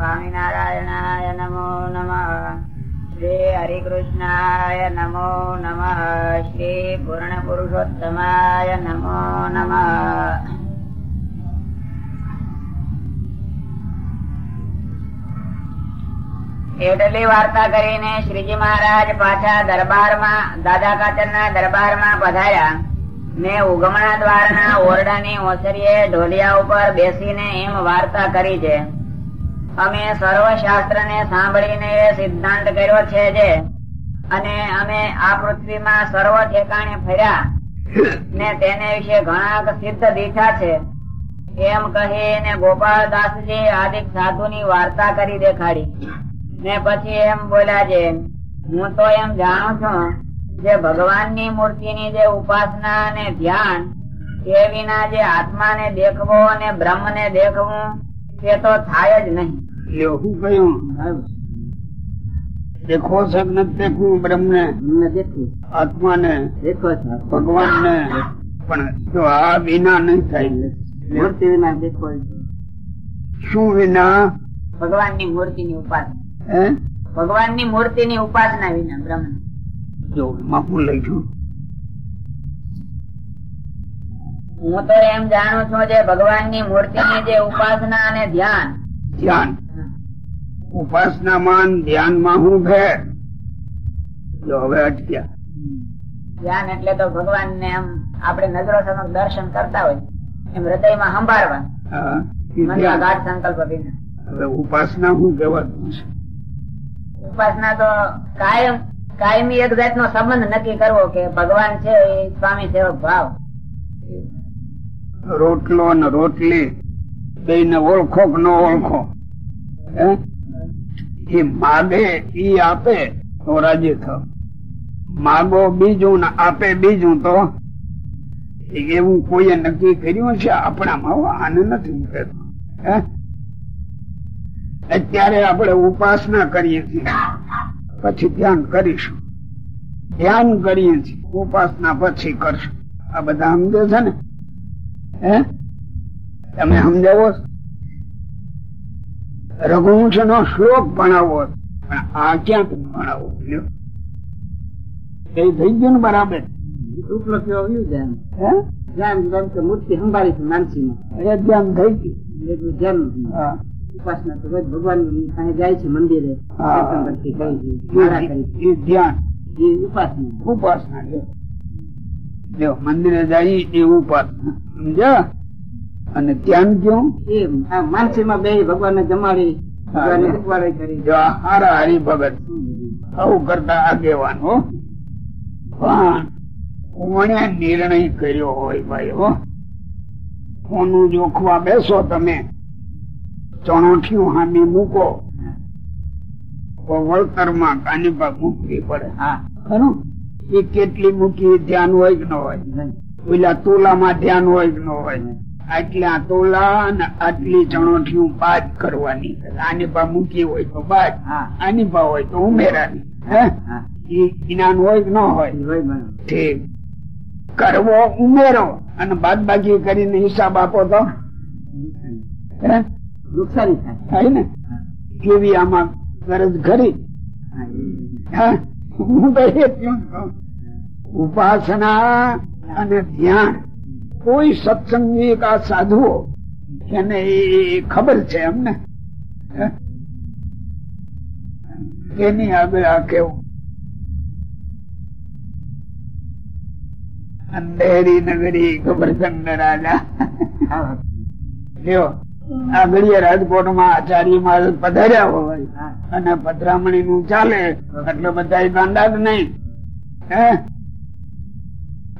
સ્વામિનારાયણાય નમો નમઃ. શ્રી હરિકૃષ્ણાય નમો નમઃ. શ્રી પૂર્ણ પુરુષોત્તમાય નમો નમઃ. એટલી વાર્તા કરીને શ્રીજી મહારાજ પાછા દરબારમાં, દાદા કાચરના દરબારમાં પધાર્યા. ને ઉગમણા દ્વારના ઓરડાની ઓસરીએ ઢોલિયા ઉપર બેસીને એમ વાર્તા કરી છે. અમે સર્વ શાસ્ત્ર ને સાંભળીને સિદ્ધાંત કર્યો છે જે, અને અમે આ પૃથ્વીમાં સર્વ ઠેકાણે ફર્યા ને તેને વિશે ઘણા સિદ્ધ દીઠા છે. એમ કહીને ગોપાલદાસજી આદિક સાધુ ની વાર્તા કરી દેખાડી. ને પછી એમ બોલ્યા છે, હું તો એમ જાણું છું જે ભગવાનની મૂર્તિની જે ઉપાસના અને ધ્યાન, એ વિના જે આત્માને દેખવો અને બ્રહ્મને દેખવું તે તો થાય જ નહીં. એવું કહ્યું દેખો છે કે નથી દેખવું બ્રહ્મ ને આત્મા ને દેખો છે. ભગવાન ને પણ જો આ વિના નહીં થાય. મૂર્તિ વિના દેખો શું વિના? ભગવાનની મૂર્તિની ઉપાસના. ભગવાનની મૂર્તિ મૂર્તિની ઉપાસના વિના બ્રહ્મ. જો માપું લઈશું હું તો એમ જાણું છું જે ભગવાનની મૂર્તિની જે ઉપાસના અને ધ્યાન. ધ્યાન. ઉપાસનામાં ધ્યાનમાં હું ભેર જો હવે અટક્યા. ધ્યાન એટલે તો ભગવાન ને એમ આપણે નજરો સમક્ષ દર્શન કરતા હોય. એમ હૃદયમાં સંભાળવા હા, એ મનમાં ધ્યાન. ગાઢ સંકલ્પ હવે ઉપાસના શું કહેવાતું છે. ઉપાસના તો કાયમ કાયમી એક જાતનો સંબંધ નક્કી કરવો કે ભગવાન છે એ સ્વામી સેવક ભાવ. રોટલો ને રોટલી બે ને ઓળખો કે ન ઓળખો એ માગે ઈ આપે, તો રાજી થાવ માગો બીજું ને આપે બીજું તો એવું કોઈએ નક્કી કર્યું છે? આપણામાં આને નથી હે? અત્યારે આપણે ઉપાસના કરીએ છીએ. પછી ધ્યાન કરીશું. ધ્યાન કરીએ છીએ. ઉપાસના પછી કરશું. આ બધા સમજે છે ને? હે? તમે સમજાવો? રઘુવંશ નો શ્લોક ભણાવો. પણ આ ક્યાંક ભણાવો. એ થઈ ગયું ને બરાબર? મૂર્તિ સંભાળી છે માનસી ધ્યાન થઈ ગયું. ધ્યાન ઉપાસના તો ભગવાન પાસે જાય છે મંદિરે. ધ્યાન. ઉપાસના. ઉપાસના લ્યો મંદિરે જાય એવું ઉપાસના સમજ્યા? અને ધ્યાન ક્યું એ આ માનસીમાં બે ભગવાનને જમાડી ભગવાનને ઉપવાડે કરી. જો આ હારા હરિભગત આવું કરતા આગેવાન હો. પણ નિર્ણય કર્યો હોય ભાઈ હો? કોનું જોખવા બેસો તમે? ચણોઠિયું હામી મૂકો. વળતરમાં કાની પર મૂકવી પડે. હા ખરું. એ કેટલી મૂકી ધ્યાન હોય કે ન હોય? ઓલા તોલામાં ધ્યાન હોય કે ન હોય? આટલા તોલા અને આટલી ચણોઠી બાદ કરવાની. આની બા મૂકી હોય તો બાદ હા. આની બા હોય તો ઉમેરાની હે હા? એ જ્ઞાન હોય કે ન હોય. ઠીક. કરવો ઉમેરો અને બાદ બાકી કરીને હિસાબ આપો તો. નુકસાની થાય. ને? કેવી આમાં ગરજ ખરી? હા, ઉપાસના અને ધ્યાન કોઈ સત્સંગી કા સાધુઓ એને એ ખબર છે એમને? એની આગળ આ કેવું? અંધેરી નગરી ગોવર્ધન રાજા. હા લ્યો આ ઘડીએ રાજકોટમાં આચાર્ય મહારાજ પધાર્યા હોય અને પધરામણી નું ચાલે એટલે બધા ગાંડા જ નહીં. હે?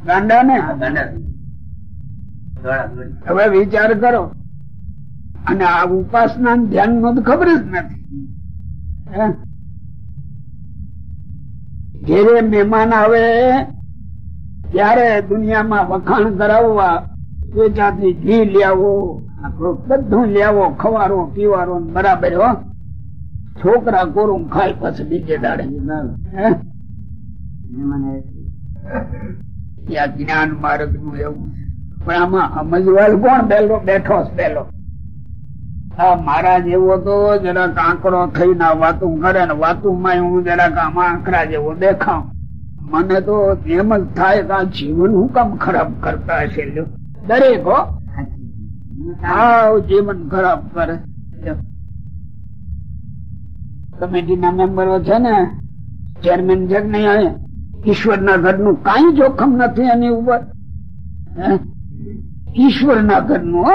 ગાંડા ને હવે વિચાર કરો. અને આ ઉપાસના ધ્યાનનું તો ખબર જ નથી. હે? ઘેરે મહેમાન આવે ત્યારે દુનિયામાં વખાણ કરાવવા વેચાતી ઘી લ્યાવો. બધું લેવો, ખવારો, પીવારો બરાબર છોકરા કોરું ખાય પછી બીજે દાડે. જ્ઞાન માર્ગનું એવું પણ આમાં સમજવાલ કોણ પેલો બેઠો પેલો હા મારા જેવો તો જરાક આંકડો થઈને વાતું કરે ને વાતું માં હું જરાક આમાં આંકડા જેવો દેખાવ મને તો એમ જ થાય કે આ જીવન હું કામ ખરાબ કરતા હશે. દરેક, હો. હા જીવન ખરાબ કરે. કમિટીના મેમ્બરો છે આવે? ઈશ્વરના ઘરનું કઈ જોખમ નથી એની ઉપર? ઈશ્વરના ઘરનું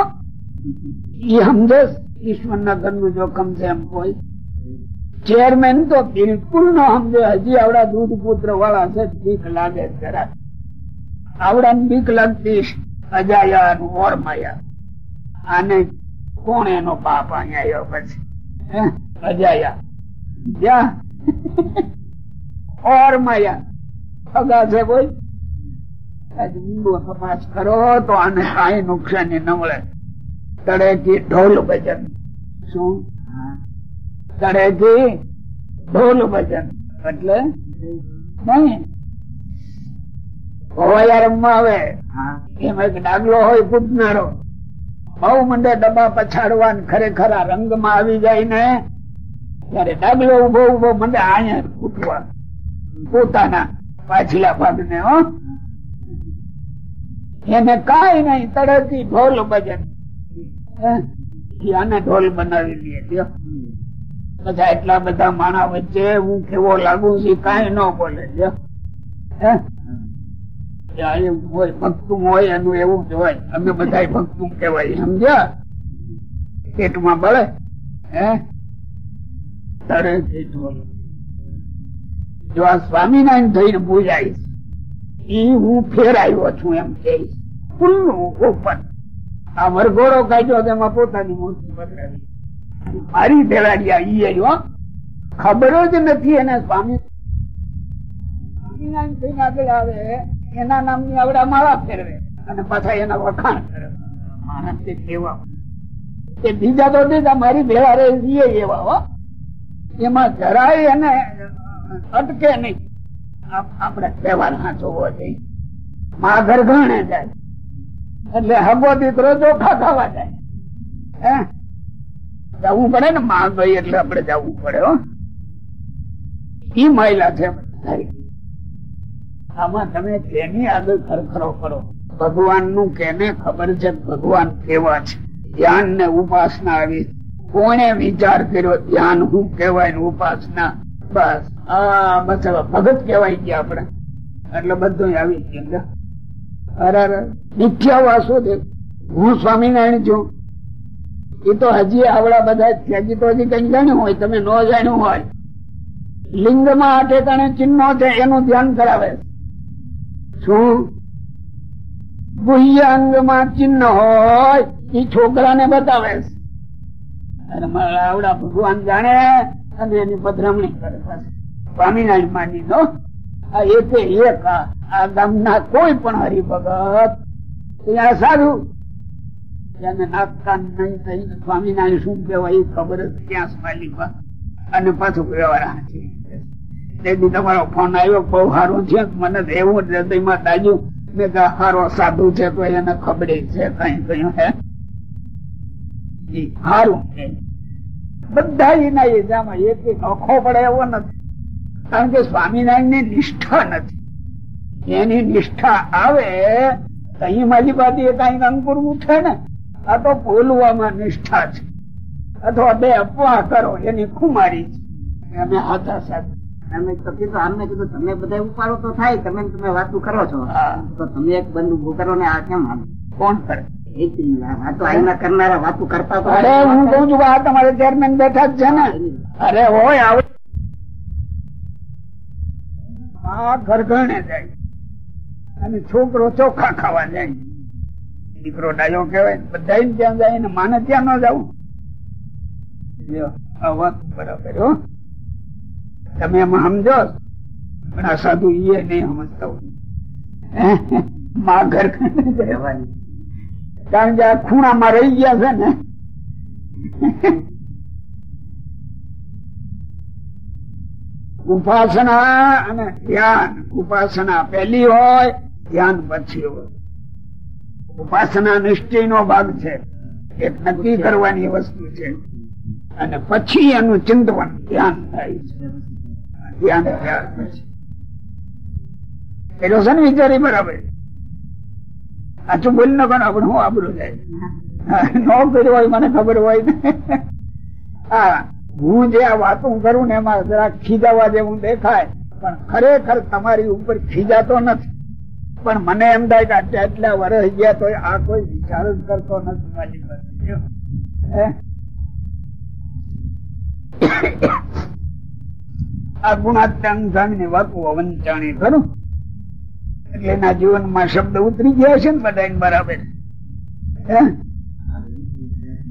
ઈ સમજે? ઈશ્વરના ઘરનું જોખમ છે એમ કોઈ. ચેરમેન તો બિલકુલ ન સમજે. હજી આવડા દૂધ પુત્ર વાળા છે, બીક લાગે જરા આવડા બીક લાગતી અજાયા ઓર ઓરમાયા આને કોણ એનો બાપ અહીંયા પછી? હે? અજાયા. જ્યાં ઓરમાયા અગા છે કોઈ? તપાસ તો આને કાંઈ નુકસાની ન મળે. તળેથી ઢોલ ભજન. શું? તળેથી ઢોલ ભજન. એટલે? નહીં. હોવાયા રમવા આવે. એમ એક ડાગલો હોય પૂજનારો બહુ મંડે ડબ્બા પછાડવા ખરેખર આ રંગમાં આવી જાય ને, ત્યારે ડાગલો ઊભો ઊભો મંડે અહીંયા ફૂટવા પોતાના પાછલા ભાગને, હો. એને કઈ નહીં તડકી ઢોલ ભજન. આને ઢોલ બનાવી લ્યો. બધા એટલા બધા માણા વચ્ચે હું કેવો લાગુ છું, કાંઈ ન બોલે જ આ સ્વામિનારાયણ થઈને પૂજાઈશ એ હું ફેરાયો છું એમ કહીશ. ખુલ્લું ઓપન આ વરઘોડો કાઢ્યો તેમાં પોતાની મૂર્તિ બદલાવી મારી ભેળાડિયા ઈ હો. ખબર જ નથી એને સ્વામી. સ્વામિનારાયણ થઈને આગળ આવે. એના નામની આવડા માળા ફેરવે અને પાછા એના વખાણ કરે. માણસ બીજા તો બીજા મારી ભેળા રે એવા, હો. એમાં જરાય એને અટકે નહીં. આપ- વ્યવહાર તહેવાર હાચવવો જોઈએ. મા ઘર ઘણે જાય. એટલે હગો દીકરો ચોખા ખાવા જાય. હે? જવું પડે ને મા ગઈ એટલે આપણે જવું પડે, હો. ઈ મહિલા છે. આમાં તમે કેની આગળ ખરખરો કરો. ભગવાનનું કેને ખબર છે? ભગવાન કેવા છે? ધ્યાન ને ઉપાસના આવી. કોને વિચાર કર્યો? ધ્યાન હું કેવાય ઉપાસના? બસ. આ બસ ભગત કેવાય ગયા આપણે. એટલે બધું આવી ગયું. અરે અરે. મિથ્યા વાસુદેવ. હું સ્વામિનારાયણ છું. એ તો હજી આવડા બધા. હજી તો હજી કઈ જાણ્યું હોય. તમે ન જાણ્યું હોય. લિંગમાં આ ઠેકાણે ચિહ્નો છે, એનું ધ્યાન કરાવે. શું? ગુહ્ય અંગમાં ચિહ્ન હોય, એ છોકરાને બતાવે ભગવાન જાણે અને એની પધરામણી કરે સ્વામિનારાયણ માની નો આ એકે એક, આ આ ગામના કોઈ પણ હરિભગત, ત્યાં સારું. નાખતા નહીં થઈને સ્વામિનારાયણ શું કહેવાય એ ખબર જ ક્યાં સ્માલિકા અને પાછું વ્યવહાર હાચી. તમારો ફોન આવ્યો, બહુ સારું છે. મને એવું હૃદયમાં તાજું મેં કહ્યું સારો સાધુ છે તો એને ખબરે છે કઈ કયું હે? સારું બધા એના એજામાં એક એક અખો પડે એવો નથી. કારણ કે સ્વામિનારાયણ નિષ્ઠા નથી. એની નિષ્ઠા આવે અહીં મારી એ કંઈક અંકુર ઉઠે ને, આ તો બોલવામાં નિષ્ઠા છે. અથવા બે અપવાહ કરો, એની ખુમારી છે. અમે હાથા સાથે અમે કીધું અમને કીધું તમે બધા ઉપાડો તો થાય તમે તમે વાતું કરો છો. હા. તો તમે એક બંધ ઉભું કરો ને આ કેમ કોણ કરે? એ જ આ વાતો આઈના કરનારા વાતું કરતા તો અરે હું કઉ છું આ તમારે ચેરમેન બેઠા જ છે ને. અરે હોય આવ. આ ઘરઘણે જાય. અને છોકરો ચોખા ખાવા જાય. દીકરો ડાયો કેવાય બધા ત્યાં જાય ને માને ત્યાં ન જવું આ વાત બરાબર હો. તમે એમાં સમજો? પણ આ સાધુ એ નહીં સમજતા હોય. મા ઘર રહેવાની. કારણ કે આ ખૂણામાં રહી ગયા છે ને. ઉપાસના અને ધ્યાન. ઉપાસના પહેલી હોય, ધ્યાન પછી હોય. ઉપાસના નિશ્ચય નો ભાગ છે. એક નક્કી કરવાની વસ્તુ છે. અને પછી એનું ચિંતવન ધ્યાન થાય છે. ધ્યાન પેલો છે. ને વિચારી બરાબર? આચું બોલ ન કરો આપણે હું આબરું જાય. ન કર્યું હોય, મને ખબર હોય ને. હા, હું જે આ વાતો કરું ને એમાં જરા ખીજાવા જેવું દેખાય, પણ ખરેખર તમારી ઉપર ખીજાતો નથી. પણ મને એમ થાય કે આટલા આટલા વર્ષ ગયા તો આ કોઈ વિચાર જ કરતો નથી મારી આ ગુણાત્યાંગ સ્વામી વાતો અવંચાણી ખરું એટલે એના જીવનમાં શબ્દ ઉતરી ગયા છે ને બધા બરાબર.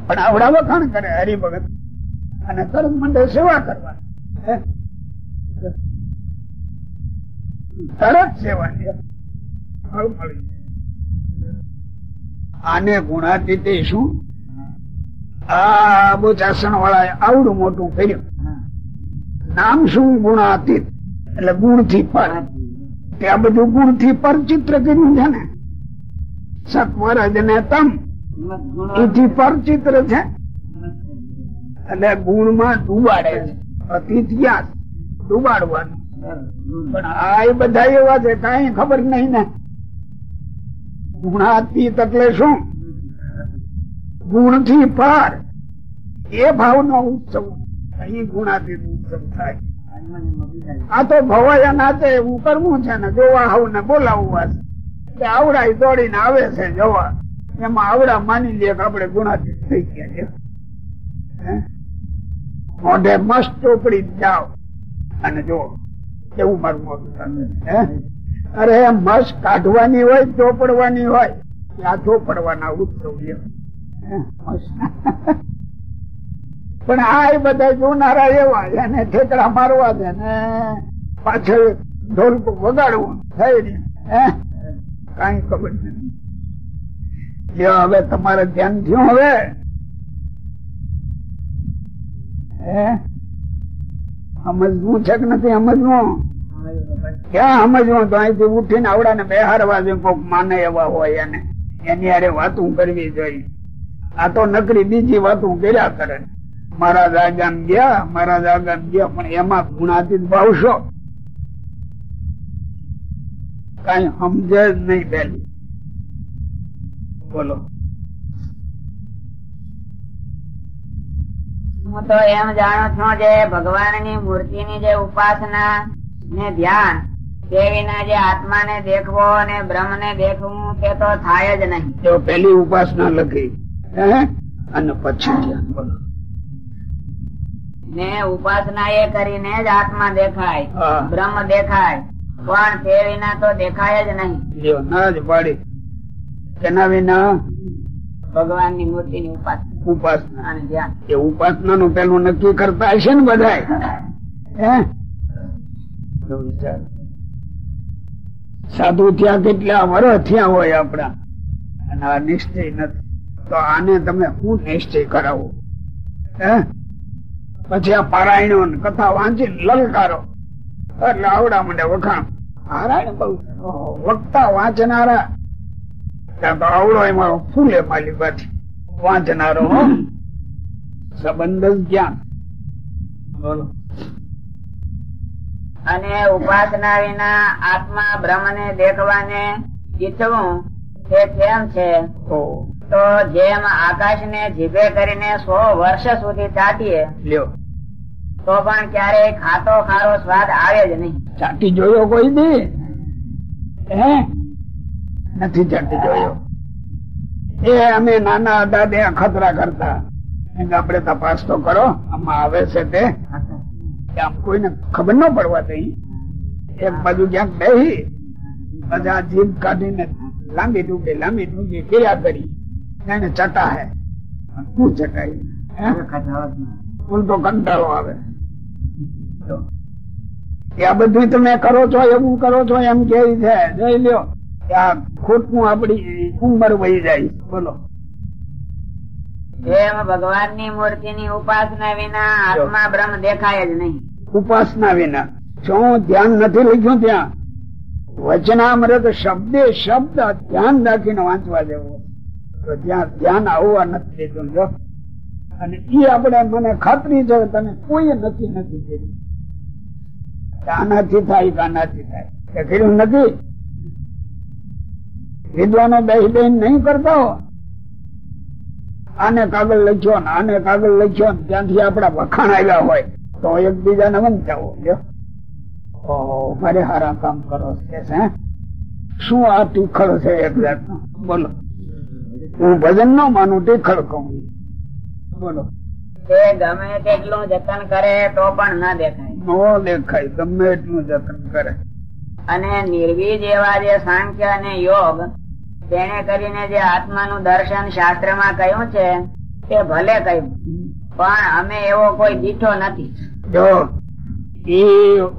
પણ આવડા વખાણ કરે? હરિભગત. અને તરત મંડે સેવા કરવા. તરત સેવા આને ગુણાતી શું? આ બોચાસણ વાળા આવડું મોટું કર્યું. નામ શું ગુણાતીત? એટલે ગુણથી પર. તે બધું ગુણથી પર ચિત્ર કર્યું છે ને. સત્વરજ ને તમ. એથી પર ચિત્ર છે. એટલે ગુણમાં ડુબાડે છે. અતિથિયાસ ડુબાડવાનું. પણ આ બધા એવા છે, કઈ ખબર નહીં ને. ગુણાતીત એટલે શું? ગુણથી પાર. એ ભાવ નો ઉત્સવ. અહીં ગુણાતીત થાય આ તો ભવાયા નાચે એવું કરવું છે ને જોવા આવું ને બોલાવું છે આવડા દોડીને આવે છે જોવા એમાં આવડા માની લે કે આપડે ગુણાતીત થઈ ગયા છે હે? મોઢે મસ્ત ચોપડી જાઓ અને જો એવું મારું મોઢું હે? અરે મસ્ત કાઢવાની હોય ચોપડવાની હોય આ ચોપડવાના ઉત્સવ. હે? મસ્ત. પણ આ બધા જોનારા એવા એને ઠેકડા મારવા છે ને પાછળ ઢોલ વગાડવું થઈ કઈ ખબર નથી. હવે તમારે ધ્યાન થયું હવે. સમજવું છે કે નથી સમજવું ક્યાં સમજવું તો અહીંથી ઉઠીને આવડા ને બેહારવા જોઈએ, કોક માને એવા હોય એને. એની હારે વાતું કરવી જોઈએ. આ તો નકરી બીજી વાતું કર્યા કરે. મહારાજ આગામ ગયા મારા આગામ ગયા પણ એમાં ગુણાતીત ભાવશો? કઈ સમજે જ નહીં પેલી બોલો. હું તો એમ જાણું છું જે ભગવાનની મૂર્તિની જે ઉપાસના ને ધ્યાન તે વિના જે આત્માને દેખવો અને બ્રહ્મને દેખવું તે તો થાય જ નહીં. પેલી ઉપાસના લખી અને પછી ધ્યાન બોલો. ને ઉપાસના એ કરીને જ આત્મા દેખાય બ્રહ્મ દેખાય પણ તે વિના તો દેખાય જ નહીં. ના જ પાડી. તેના વિના મૂર્તિ ની ઉપાસના. ઉપાસના. અને ધ્યાન એ ઉપાસના નું પેલું નક્કી કરતા હશે ને બધા. સાધુ થયા કેટલા વર્ષ થયા હોય આપણા. અને આ નિશ્ચય નથી. તો આને તમે શું નિશ્ચય કરાવો? હે? પછી આ પારાયણો કથા વાંચી લલકારો. એટલે આવડા મને વખાણ. પારાયણ બહુ. વક્તા વાંચનારા. તો આવડો એમાં ફૂલે માલી પાછી. વાંચનારો. સંબંધ જ જ્ઞાન બોલો. અને ઉપાસના વિના આત્મા બ્રહ્મને દેખવાને ઈચ્છવું તે કેમ છે? તો જેમ આકાશ ને જીભે કરીને સો વર્ષ સુધી ચાટીએ લ્યો. તો પણ ક્યારેય ખાતો ખારો સ્વાદ આવે જ નહીં. ચાટી જોયો કોઈ દી? હે? નથી ચાટી જોયો. એ અમે નાના હતા તે અખતરા કરતા. આપડે આપણે તપાસ તો કરો આમાં આવે છે તે. આમ કોઈને ખબર ન પડવા દઈ. એક બાજુ ક્યાંક બેહી બધા જીભ કાઢીને લાંબી ટૂંકી લાંબી ટૂંકી ક્રિયા કરી. એને ચટા હે. શું ચટાઈ? હે? ઉલટો કંટાળો આવે. આ બધું તમે કરો છો એવું કરો છો એમ કે છે. જોઈ લ્યો. આ ખોટું આપડી ઉંમર વહી જાય. બોલો. એમ મૂર્તિ ની ઉપાસના વિના આત્મા બ્રહ્મ દેખાય જ નહીં. ઉપાસના વિના. શું ધ્યાન નથી લખ્યું ત્યાં. વચનામૃત શબ્દે શબ્દ ધ્યાન રાખીને વાંચવા જેવું. તો ધ્યાન આવવા નથી દેતું જો. અને એ આપણે મને ખાતરી છે તમે કોઈ નથી નથી આનાથી થાય આનાથી થાય. એ કર્યું નથી. વિદ્વાનો બે બેન નહીં કરતા હો. આને કાગળ લખ્યો ને આને કાગળ લખ્યો ને ત્યાંથી આપડા વખાણ આવ્યા હોય, તો એકબીજાને વંચાવો લ્યો ઓહો મારે હારા કામ કરો, છે શું આ તુખળ છે એક જાતનું? બોલો. હું ભજન નો માનું તે કહું બોલો. તે ગમે તેટલું જતન કરે તો પણ ના દેખાય. ન દેખાય ગમે એટલું જતન કરે. અને નિર્વીજ એવા જે સાંખ્ય અને યોગ તેને કરીને જે આત્માનું દર્શન શાસ્ત્રમાં કહ્યું છે તે ભલે કહ્યું પણ અમે એવો કોઈ દીઠો નથી. જો એ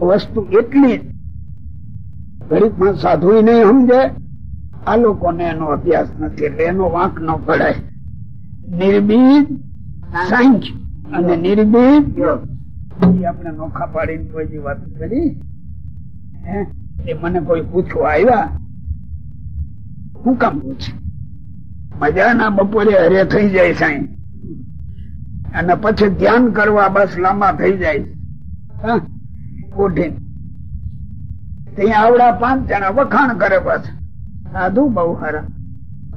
વસ્તુ એટલી પણ સાધુ નહીં સમજે આ લોકોને એનો અભ્યાસ નથી એટલે એનો વાંક ન પડાય. નિર્બીજ સાંખ અને નિર્બીજ આપણે નોખા પાડીને કોઈ વાત કરી. મને કોઈ પૂછવા આવ્યા? હું કામ પૂછે? મજાના બપોરે હરે થઈ જાય સાંઈ. અને પછી ધ્યાન કરવા બસ લાંબા થઈ જાય? ઉઠીને. ત્યાં આવડા પાંચ જણા વખાણ કરે બસ. સાધુ બહુ હારા.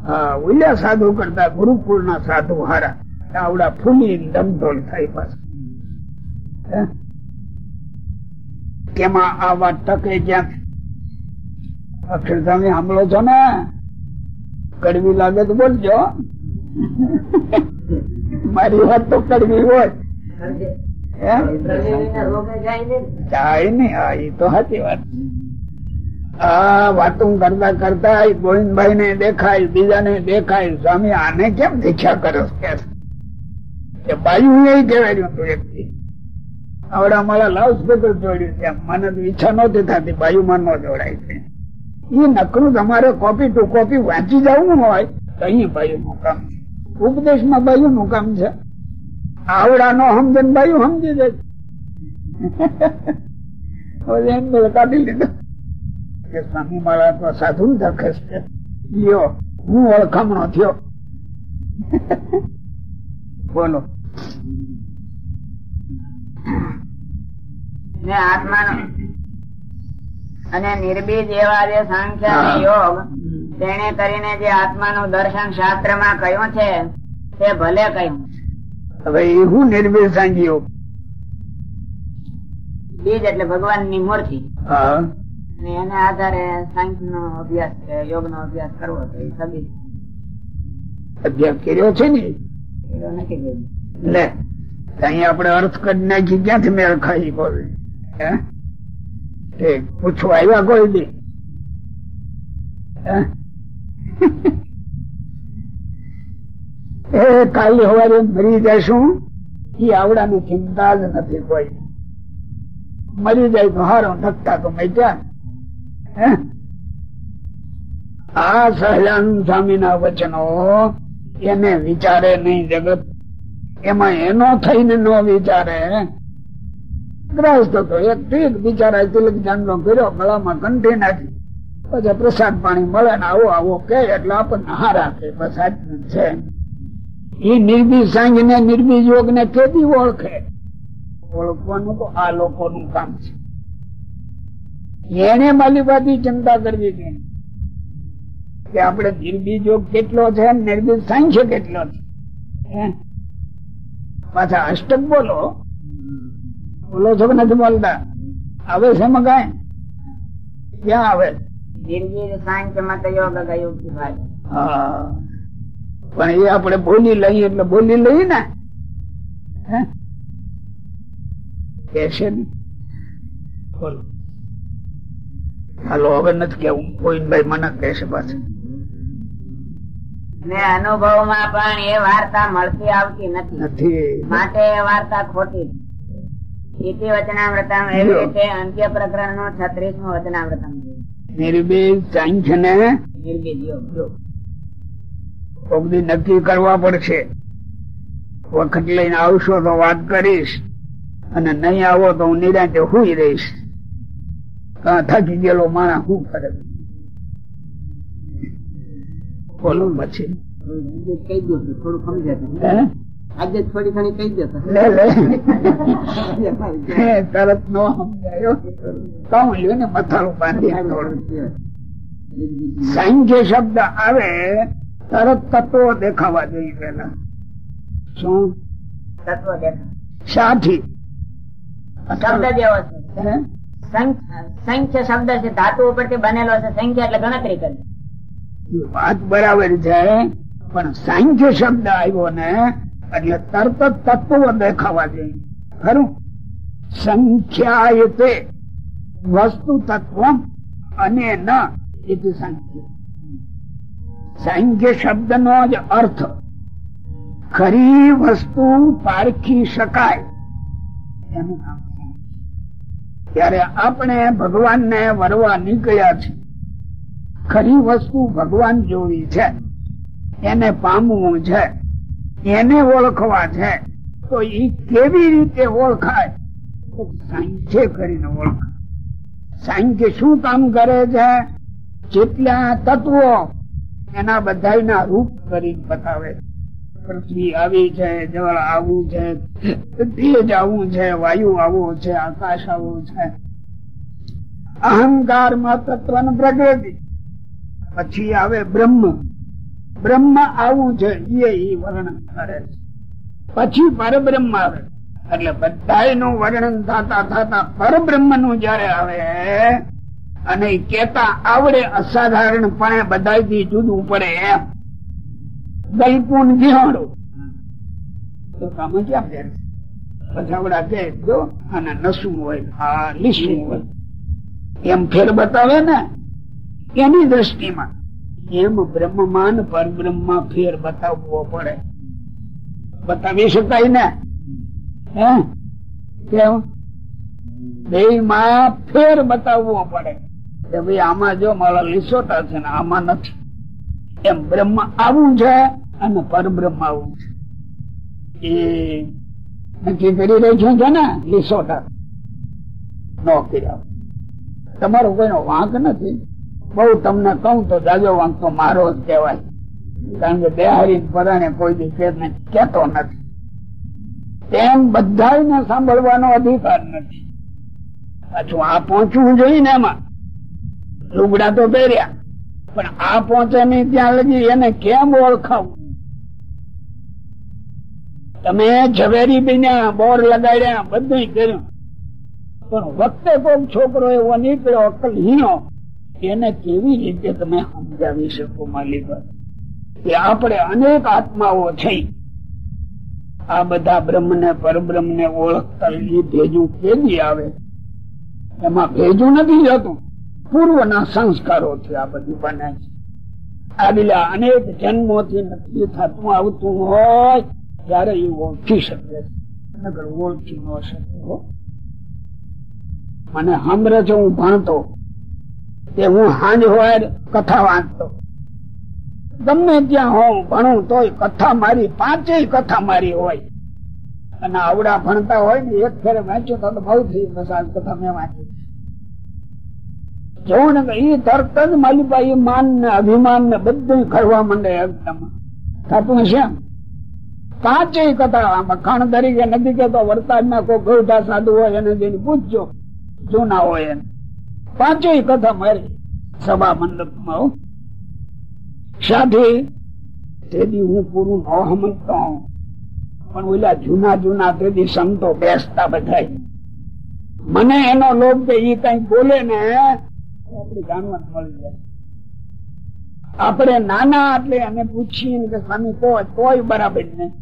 હા ઉલ્યા સાધુ કરતા ગુરુકુળ ના સાધુ હારા. આવડા ફૂલી ડમઢોલ થાય પાછું? કેમાં આ વાત ટકે ક્યાં? અક્ષરધામ સાંભળો છો ને? કડવી લાગે તો બોલજો. મારી વાત તો કડવી હોય. જાય નઈ હા એ તો સાચી વાત. આ વાતો કરતા કરતા ગોવિંદભાઈ ને દેખાય બીજા ને દેખાય, સ્વામી આને કેમ દીક્ષા કરો કે બાયુ એ કહેવાયું હતું એક દી. આવડા મારા લાઉડ જોડ્યું છે. મને તો ઈચ્છા નહોતી થતી, બાયુમાં ન જોડાય છે. એ નકરું તમારે કોપી ટુ કોપી વાંચી જવું હોય, તો અહીં બાયુનું કામ. છે ઉપદેશમાં બાયુ નું કામ છે. આવડા નો સમજે બાયુ સમજી જાય. હવે કાઢી લીધો. કે સ્વામી મારા તો સાધુ દખેસ છે. લ્યો હું ઓળખામણો થયો. બોલો. ને આત્માનો અને નિર્બીજ એવા જે સાંખ્ય યોગ તેને કરીને જે આત્માનું દર્શન શાસ્ત્રમાં કહ્યું છે તે ભલે કહ્યું. હવે એ હું નિર્ભય સાંગ્યો બીજ એટલે ભગવાનની મૂર્તિ. હા. એના આધારે સાયન્સ નો અભ્યાસ કે યોગ નો અભ્યાસ કરવો તો એ સગી અભ્યાસ કર્યો છે ને. લે અહીંયા આપણે અર્થ કરી નાખી ક્યાંથી મેળ ખાઈ બોલ હે? પૂછવા આવ્યા કોઈ દી? એ કાલે સવારે મરી જશું એ આવડાની ચિંતા જ નથી કોઈ મરી જાય તો હારો ધક્કા તો મેં હે? આ સહજાનંદ સ્વામી ના વચનો એને વિચારે નહીં જગત. એમાં એનો થઈને ન વિચારે. ગ્રસ્ત એક ઠીક બિચારા તિલક જાનનો કર્યો, ગળામાં કંઠી નાખી. પછી પ્રસાદ પાણી મળે ને આવો આવો કે એટલે આપણને હારા કે બસ છે એ નિર્બીજ સાંજ ને નિર્બીજ યોગ ને કેદી ઓળખે? ઓળખવાનું તો આ લોકોનું કામ છે. એને માલિબાથી ચિંતા કરવી કે કે આપણે નિર્બીજ યોગ કેટલો છે નિર્બીજ સાંખ્ય કેટલો છે. પાછા અષ્ટક બોલો. બોલો છો કે નથી બોલતા? આવે છે કઈ? ક્યાં આવે? કી પણ એ આપણે બોલી લઈએ એટલે બોલી લઈએ ને. હે? છે ને? બોલો. હાલો હવે નથી કેવું. ગોવિંદભાઈ મને કહેશે પાછું. ને અનુભવમાં પણ એ વાર્તા મળતી આવતી નથી. માટે એ વાર્તા ખોટી. ઇતિ વચનામૃતમ એવી રીતે અંત્ય પ્રકરણનું છત્રીસમું વચનામૃતમ. નિર્બીજ સાંખ્ય ને? નિર્બીજ યોગ કોક નક્કી કરવા પડશે. વખત લઈને આવશો તો વાત કરીશ. અને નહીં આવો તો હું નિરાંતે હુઈ રહીશ. થાકી ગયેલો માણસ શું કરે? બોલો. પછી. આજે જ કહી દો તો થોડું સમજાય આજે થોડી ઘણી કહી દો તો લે લે. હે, તરત નો સમજાયો કહું લ્યો ને મથાળું બાંધી થોડું સાંખ્ય શબ્દ આવે તરત તત્વો દેખાવા જોઈએ પેલા શું? તત્વ દેખાય. સાથી શબ્દ જેવો છે. હે? સંખ્ય શબ્દ છે, ધાતુ ઉપરથી બનેલો છે, સંખ્યા એટલે ગણતરી કરી વાત બરાબર છે, પણ સાંખ્ય શબ્દ આવ્યો ને, એટલે તરત જ તત્વો દેખાવા જોઈએ. ખરું? સંખ્યા તે વસ્તુ તત્વ અને ન સાંખ્ય. શબ્દ નો જ અર્થ, ખરી વસ્તુ પારખી શકાય. એનું નામ. ત્યારે આપણે ભગવાનને વરવા નીકળ્યા છે ખરી વસ્તુ ભગવાન જોવી છે. એને પામવું છે. એને ઓળખવા છે. તો એ કેવી રીતે ઓળખાય? સાંખ્ય કરીને ઓળખાય. સાંખ્ય શું કામ કરે છે? જેટલા તત્વો એના બધાના રૂપ કરીને બતાવે પૃથ્વી આવી છે, જળ આવું છે, તેજ આવું છે, વાયુ આવો છે, આકાશ આવો છે. અહંકારમાં તત્વ પ્રકૃતિ. પછી આવે બ્રહ્મ. બ્રહ્મ આવું છે, એ વર્ણન કરે પછી પરબ્રહ્મ આવે. એટલે બધા નું વર્ણન થતા થતા પરબ્રહ્મનું જયારે આવે, અને કેતા આવડે અસાધારણ પણ બધા જુદું પડે એમ. ગલ્પુન વિહોણું તો કામ જ ફેર પછાવડા કે જો અને નસું હોય આ લીસું હોય. એમ ફેર બતાવે ને, એની દ્રષ્ટિમાં એમ બ્રહ્મમાન પરબ્રહ્મમાં ફેર બતાવવો પડે. બતાવી શકાય ને? હે? કેમ? બે ફેર બતાવવો પડે. કે ભાઈ, આમાં જો મારા લીસોટા છે ને, આમાં નથી. એમ બ્રહ્મ આવું છે અને પરબ્રહ્મ આવું છે. એ નક્કી કરી રહી છે ને લીસોટા નો કર્યા. તમારો કોઈનો વાંક નથી. બહુ તમને કહું તો જાજો વાંક તો મારો જ કહેવાય. કારણ કે દેહારી પરાણે કોઈ દી ફેર ને કેતો નથી. તેમ બધાને સાંભળવાનો અધિકાર નથી. પાછું આ પહોંચવું જોઈએ ને એમાં. લુગડા તો પહેર્યા. પણ આ પહોંચે નહીં ત્યાં લગી એને કેમ ઓળખાવું? તમે ઝવેરી બીન્યા, બોર લગાડ્યા બધું કર્યું. પણ વખતે કોઈક છોકરો એવો નીકળ્યો અકલ હીનો એને કેવી રીતે તમે સમજાવી શકો, માલિક કે આપણે અનેક આત્માઓ છે આ બધા બ્રહ્મ ને પરબ્રહ્મ ને ઓળખતા એ ભેજું કેદી આવે, એમાં ભેજું નથી જતું. પૂર્વના સંસ્કારોથી આ બધું બને છે. આગલા અનેક જન્મોથી નથી થતું આવતું હોય ત્યારે એ ઓળખી શકે છે. ઓળખી ન શકે મને હમરે જો હું ભણતો. તે હું હાંજ હોય કથા વાંચતો. ગમે ત્યાં હોઉં, ભણું તોય કથા મારી, પાંચેય કથા મારી હોય. અને આવડા ભણતા હોય ને, એક ફેરે વાંચ્યો તો બહુ થઈ બસ કથા મેં વાંચી. જોવું ને એ તરત જ એ માન ને અભિમાન ને બધું કરવા માંડે એકદમ થતું છે? કાચે કથા. આમાં તરીકે નથી કેતો વરસાદના કોઈ ગૌઢા સાધુ હોય એને જઈને પૂછજો જૂના હોય એને. પાંચે કથા મારી સભા મંડપમાં. સાથી તેથી હું પૂરું ન સમજતો. પણ ઓલા જૂના જૂના તેથી સંતો બેસતા બધા મને એનો લોભ કે ઈ કઈ બોલે ને આપણે નાના એટલે એને પૂછીએ કે સ્વામી કહો કોઈ બરાબર ને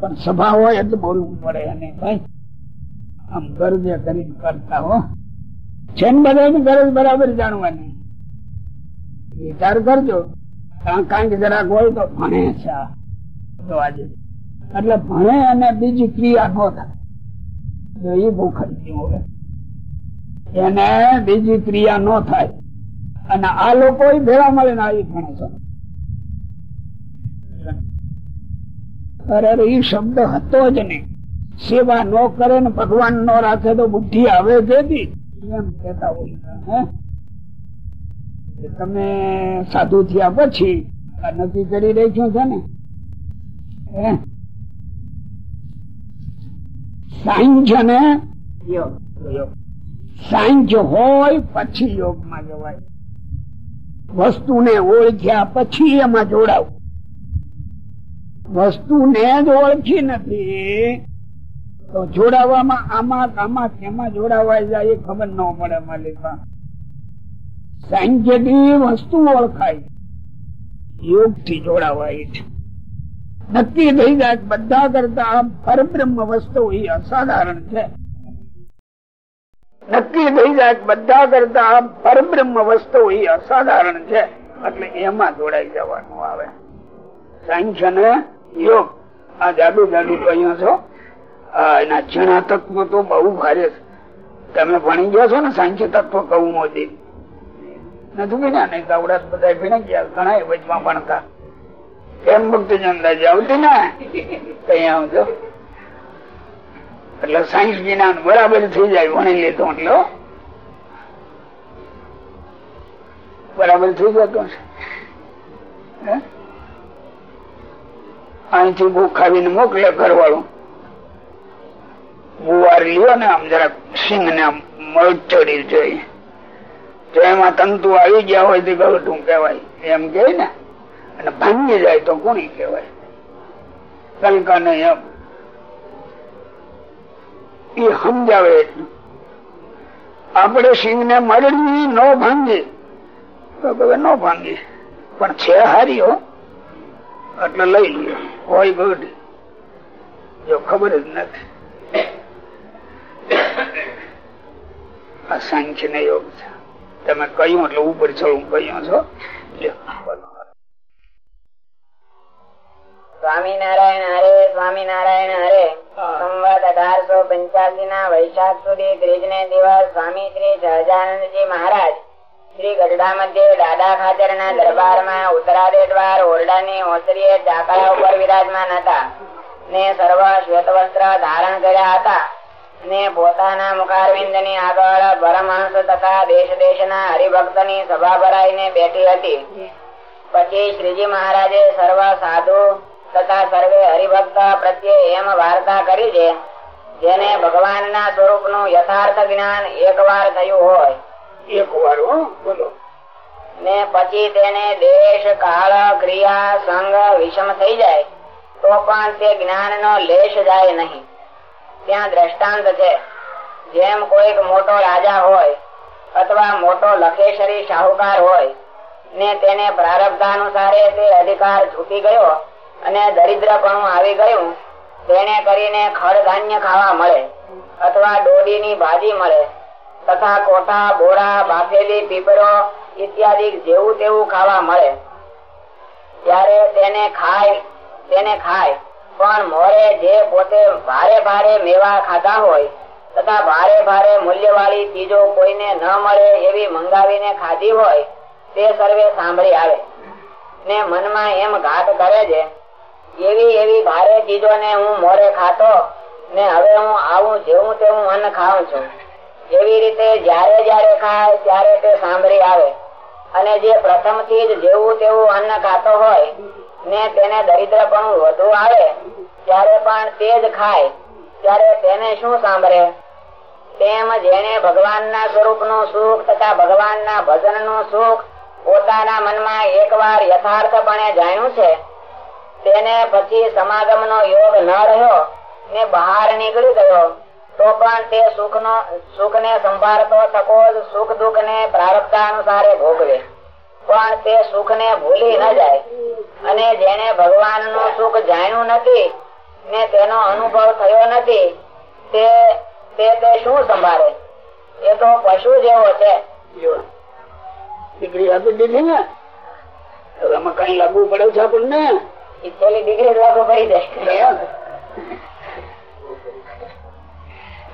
પણ સભા હોય એટલે બોલવું પડે અને ભાઈ, આમ ગરજે કરીને કરતા હો. છે ને બધા ગરજ બરાબર જાણવાની. વિચાર કરજો. કાંઈક જરાક હોય તો ભણે છે તો આજે. એટલે ભણે અને બીજી ક્રિયા ન થાય. એ બહુ ખર્ચી હોય. એને બીજી ક્રિયા ન થાય. અને આ લોકો ભેળા મળે ને આવી ભણે છે. અરે અરે એ શબ્દ હતો જ નહીં. સેવા ન કરે ને ભગવાન નો રાખે તો બુદ્ધિ આવે તેથી એમ કેતા હોય તમે સાધુ થયા પછી આ નક્કી કરી રાખ્યું છે ને? છે ને? યોગ સાંખ્ય હોય પછી યોગમાં જવાય. વસ્તુને ઓળખ્યા પછી એમાં જોડાવ. વસ્તુને જ ઓળખી નથી, તો જોડાવામાં આમાં આમાં કેમાં જોડાવાય જાય એ ખબર ન પડે માલિકા થી વસ્તુ ઓળખાય. યોગથી જોડાવાય છે. નક્કી થઈ જાય બધા કરતા પરબ્રહ્મ વસ્તુ એ અસાધારણ છે. નક્કી થઈ જાય બધા કરતા પરબ્રહ્મ વસ્તુ એ અસાધારણ છે. એટલે એમાં જોડાઈ જવાનું આવે. સાંખ્ય ને યોગ આ જાડુ જાડુ કહ્યું છો. એના ઝીણા તત્વ તો બહુ ભારે તમે ભણી ગયા છો ને સાંખ્ય તત્વ કહું મોદી. નથી ભણ્યા નહીં તો બધા ભણી ગયા. ઘણા વચમાં ભણતા. એમ ભક્તિ અંદાજે આવતી ને? કઈ આવજો. એટલે સાયન્સ જ્ઞાન બરાબર થઈ જાય ભણી લીધું એટલે બરાબર થઈ જતો છે અહીંથી ભૂખ ખાવીને મોકલે કરવાળું ગુવાર લ્યો ને આમ જરાક સિંહ ને આમ મળ ચડી જાય જો એમાં તંતુ આવી ગયા હોય તો ગળટું કેવાય એમ કે ને. અને ભાંગી જાય તો કોની કહેવાય. કલકા નહીં, એમ. એ સમજાવે. આપણે સિંહ ને મરડી ન ભાંગી. તો ભાંગી. પણ છે હારી હો. એટલે લઈ લ્યો. હોય ગઢી જો ખબર જ નથી. આ સાંખ્ય ને યોગ છે. તમે કહ્યું એટલે ઉપર ચડું કહ્યું છો. બોલો. સ્વામિનારાયણ હરે સ્વામિનારાયણ હરે. સંવત અઢારસો પંચ્યાસી ના વૈશાખ સુધી ત્રીજ ને દિવસ સ્વામી શ્રી સહજાનંદજી મહારાજ શ્રી ગઢડા મધ્ય દાદા ખાચર ના દરબારમાં ઉત્તરાદે દ્વાર ઓરડાની ઓસરીએ ચાકડા ઉપર વિરાજમાન હતા ને સર્વ શ્વેત વસ્ત્ર ધારણ કર્યા હતા ને પોતાના મુખારવિંદની આગળ પરમહંસ તથા દેશ દેશ ના હરિભક્તની સભા ભરાઈને બેઠી હતી. પછી શ્રીજી મહારાજે સર્વ સાધુ તથા સર્વે હરિભક્ત પ્રત્યે એમ વાર્તા કરી છે જેને ભગવાનના સ્વરૂપનું યથાર્થ જ્ઞાન એકવાર થયું હોય. એક વાર બોલો. ને પછી તેને દેશ કાળ ક્રિયા સંગ વિષમ થઈ જાય તો પણ તે જ્ઞાનનો લેશ જાય નહીં. ત્યાં દ્રષ્ટાંત છે જેમ કોઈક મોટો રાજા હોય અથવા મોટો લખેશરી શાહુકાર હોય ને તેને પ્રારબ્ધાનુસારે તે અધિકાર છૂટી ગયો અને દરિદ્રપણું આવી ગયું, તેને કરીને ખડ ધાન્ય ખાવા મળે, અથવા ડોડીની ભાજી મળે, તથા કોઠા, બોરા, બાફેલી, પીપળો ઇત્યાદિ જેવું તેવું ખાવા મળે. ત્યારે તેને ખાય તેને ખાય, પણ મોરે જે પોતે ભારે ભારે મેવા ખાધા હોય, તથા ભારે ભારે મૂલ્યવાળી ચીજો કોઈને ન મળે એવી મંગાવીને ખાધી હોય, તે સર્વે સાંભળી આવે. ને મનમાં એમ ઘાટ કરે છે એવી એવી ભારે ચીજોને હું મોરે ખાતો ને હવે હું આવું જેવું તેવું અન્ન ખાઉં છું. એવી રીતે જયારે જયારે ખાય ત્યારે તે સાંભળી આવે. અને જે પ્રથમથી જેવું તેવું અન્ન ખાતો હોય ને તેને દરિદ્રપણું વધુ આવે, ત્યારે પણ તે જ ખાય. ત્યારે તેને શું સાંભળે? તેમ જેને ભગવાનના સ્વરૂપનું સુખ તથા ભગવાનના ભજનનું સુખ પોતાના મનમાં એકવાર યથાર્થપણે જાણ્યું છે તેને પછી સમાગમનો યોગ ન રહ્યો, ને બહાર નીકળી ગયો, તો પણ તે સુખનો, સુખને સંભાળતો થકો સુખ દુઃખ ને પ્રારબ્ધાનુસારે ભોગવે. પણ તે સુખને ભૂલી ન જાય. અને જેને ભગવાનનું સુખ જાણ્યું નથી, ને તેનો અનુભવ થયો નથી, તે તે શું સંભાળે? એ તો પશુ જેવો છે. દીકરી આપી દીધી ને? હવે કઈ લાગવું પડે છે આપણને? છેલ્લી ડિગ્રી લાગુ પડી જાય.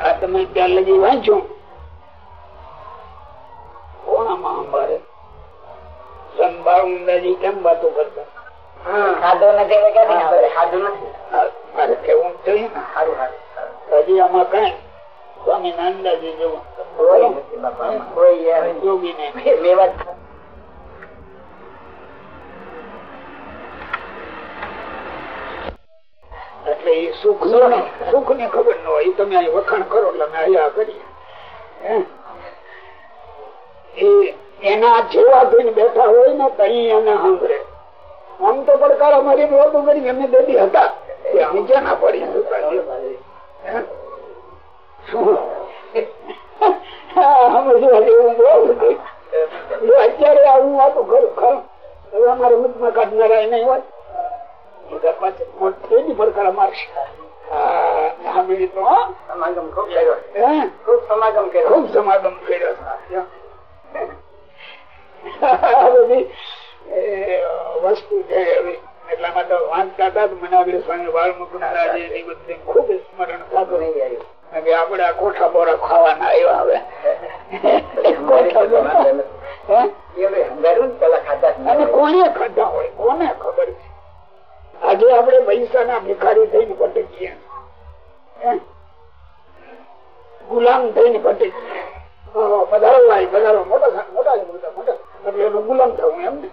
આ તમે ત્યાં લગી વાંચો કોણામાં અંબારે સંભાળ ઊંડાજી કેમ વાતો કરતા? હજી આમાં કઈ સ્વામી નાનદાજી જેવું યોગી ને એટલે એ સુખ સુખની ખબર ન હોય તમે અહીં વખાણ કરો એટલે અમે અહીંયા કરીએ. એના જેવા થઈને બેઠા હોય ને તઈ એને સાંભળે. આમ તો પડકાર અમારી નહોતું કરી એમને દેદી હતા. એ અમે ક્યાં ના પડી શું? અત્યારે આવું વાતો ખરું ખરું? હવે અમારે મુખમાં કાઢનારા નહીં હોય. મોટી પડકાર મારશે ખૂબ વસ્તુ છે એટલા માટે વાંચતા મને આગળ સ્વામી બાળમુકુંદ મહારાજે એ બધું ખૂબ સ્મરણ થતું નહીં આવ્યું. આપડે આ કોઠા બોરા ખાવાના આવ્યા હવે. કોને ખાધા હોય કોને ખબર આજે આપણે પૈસા ના ભિખારી થઈને ભટકીએ હે? ગુલામ થઈને ભટકીએ અ, પધારો ભાઈ પધારો. મોટા મોટા મોટા એટલે એનો ગુલામ થવું એમ ને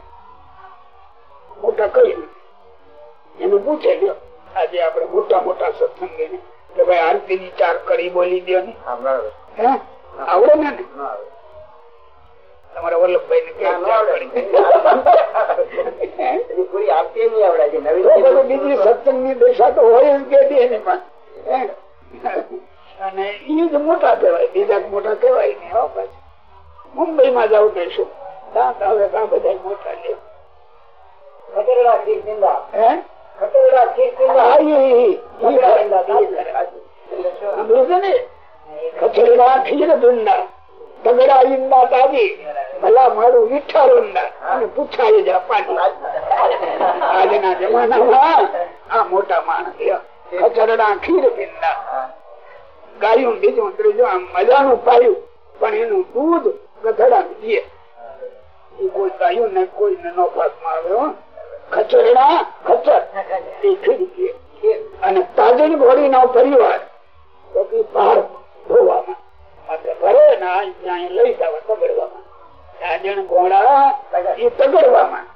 મોટા કઈ એનું પૂછે લ્યો આજે આપડે મોટા મોટા સત્સંગી ને કે ભાઈ આરતી ની ચાર કરી બોલી દો ને. આવડે ને. તમારા વલ્લભભાઈ ને કે પૂરી નહીં બીજી સત્સંગની દશા તો હોય એમ કે એની પાસે અને એ જ મોટા કહેવાય બીજા મોટા કહેવાય નહીં હો પાછું. મુંબઈ માં જાવ તો શું ત્યાં તો બધા મોટા લે. ખતરડા ખીર. હે? ખતરડા ખતરડા દુંડા. પાણી એનું દૂધ ગધડા દે. કોઈ ગાયું ને કોઈ ને નો ભાગમાં આવે હો. ખચરડા, ખચર. એ ખીર અને તાજન ઘોડી નો પરિવાર. તો કે ધોવામાં માટે ભરે ને લઈ જવા તગડવામાં. રાજણ ઘોડા એ તગડવામાં.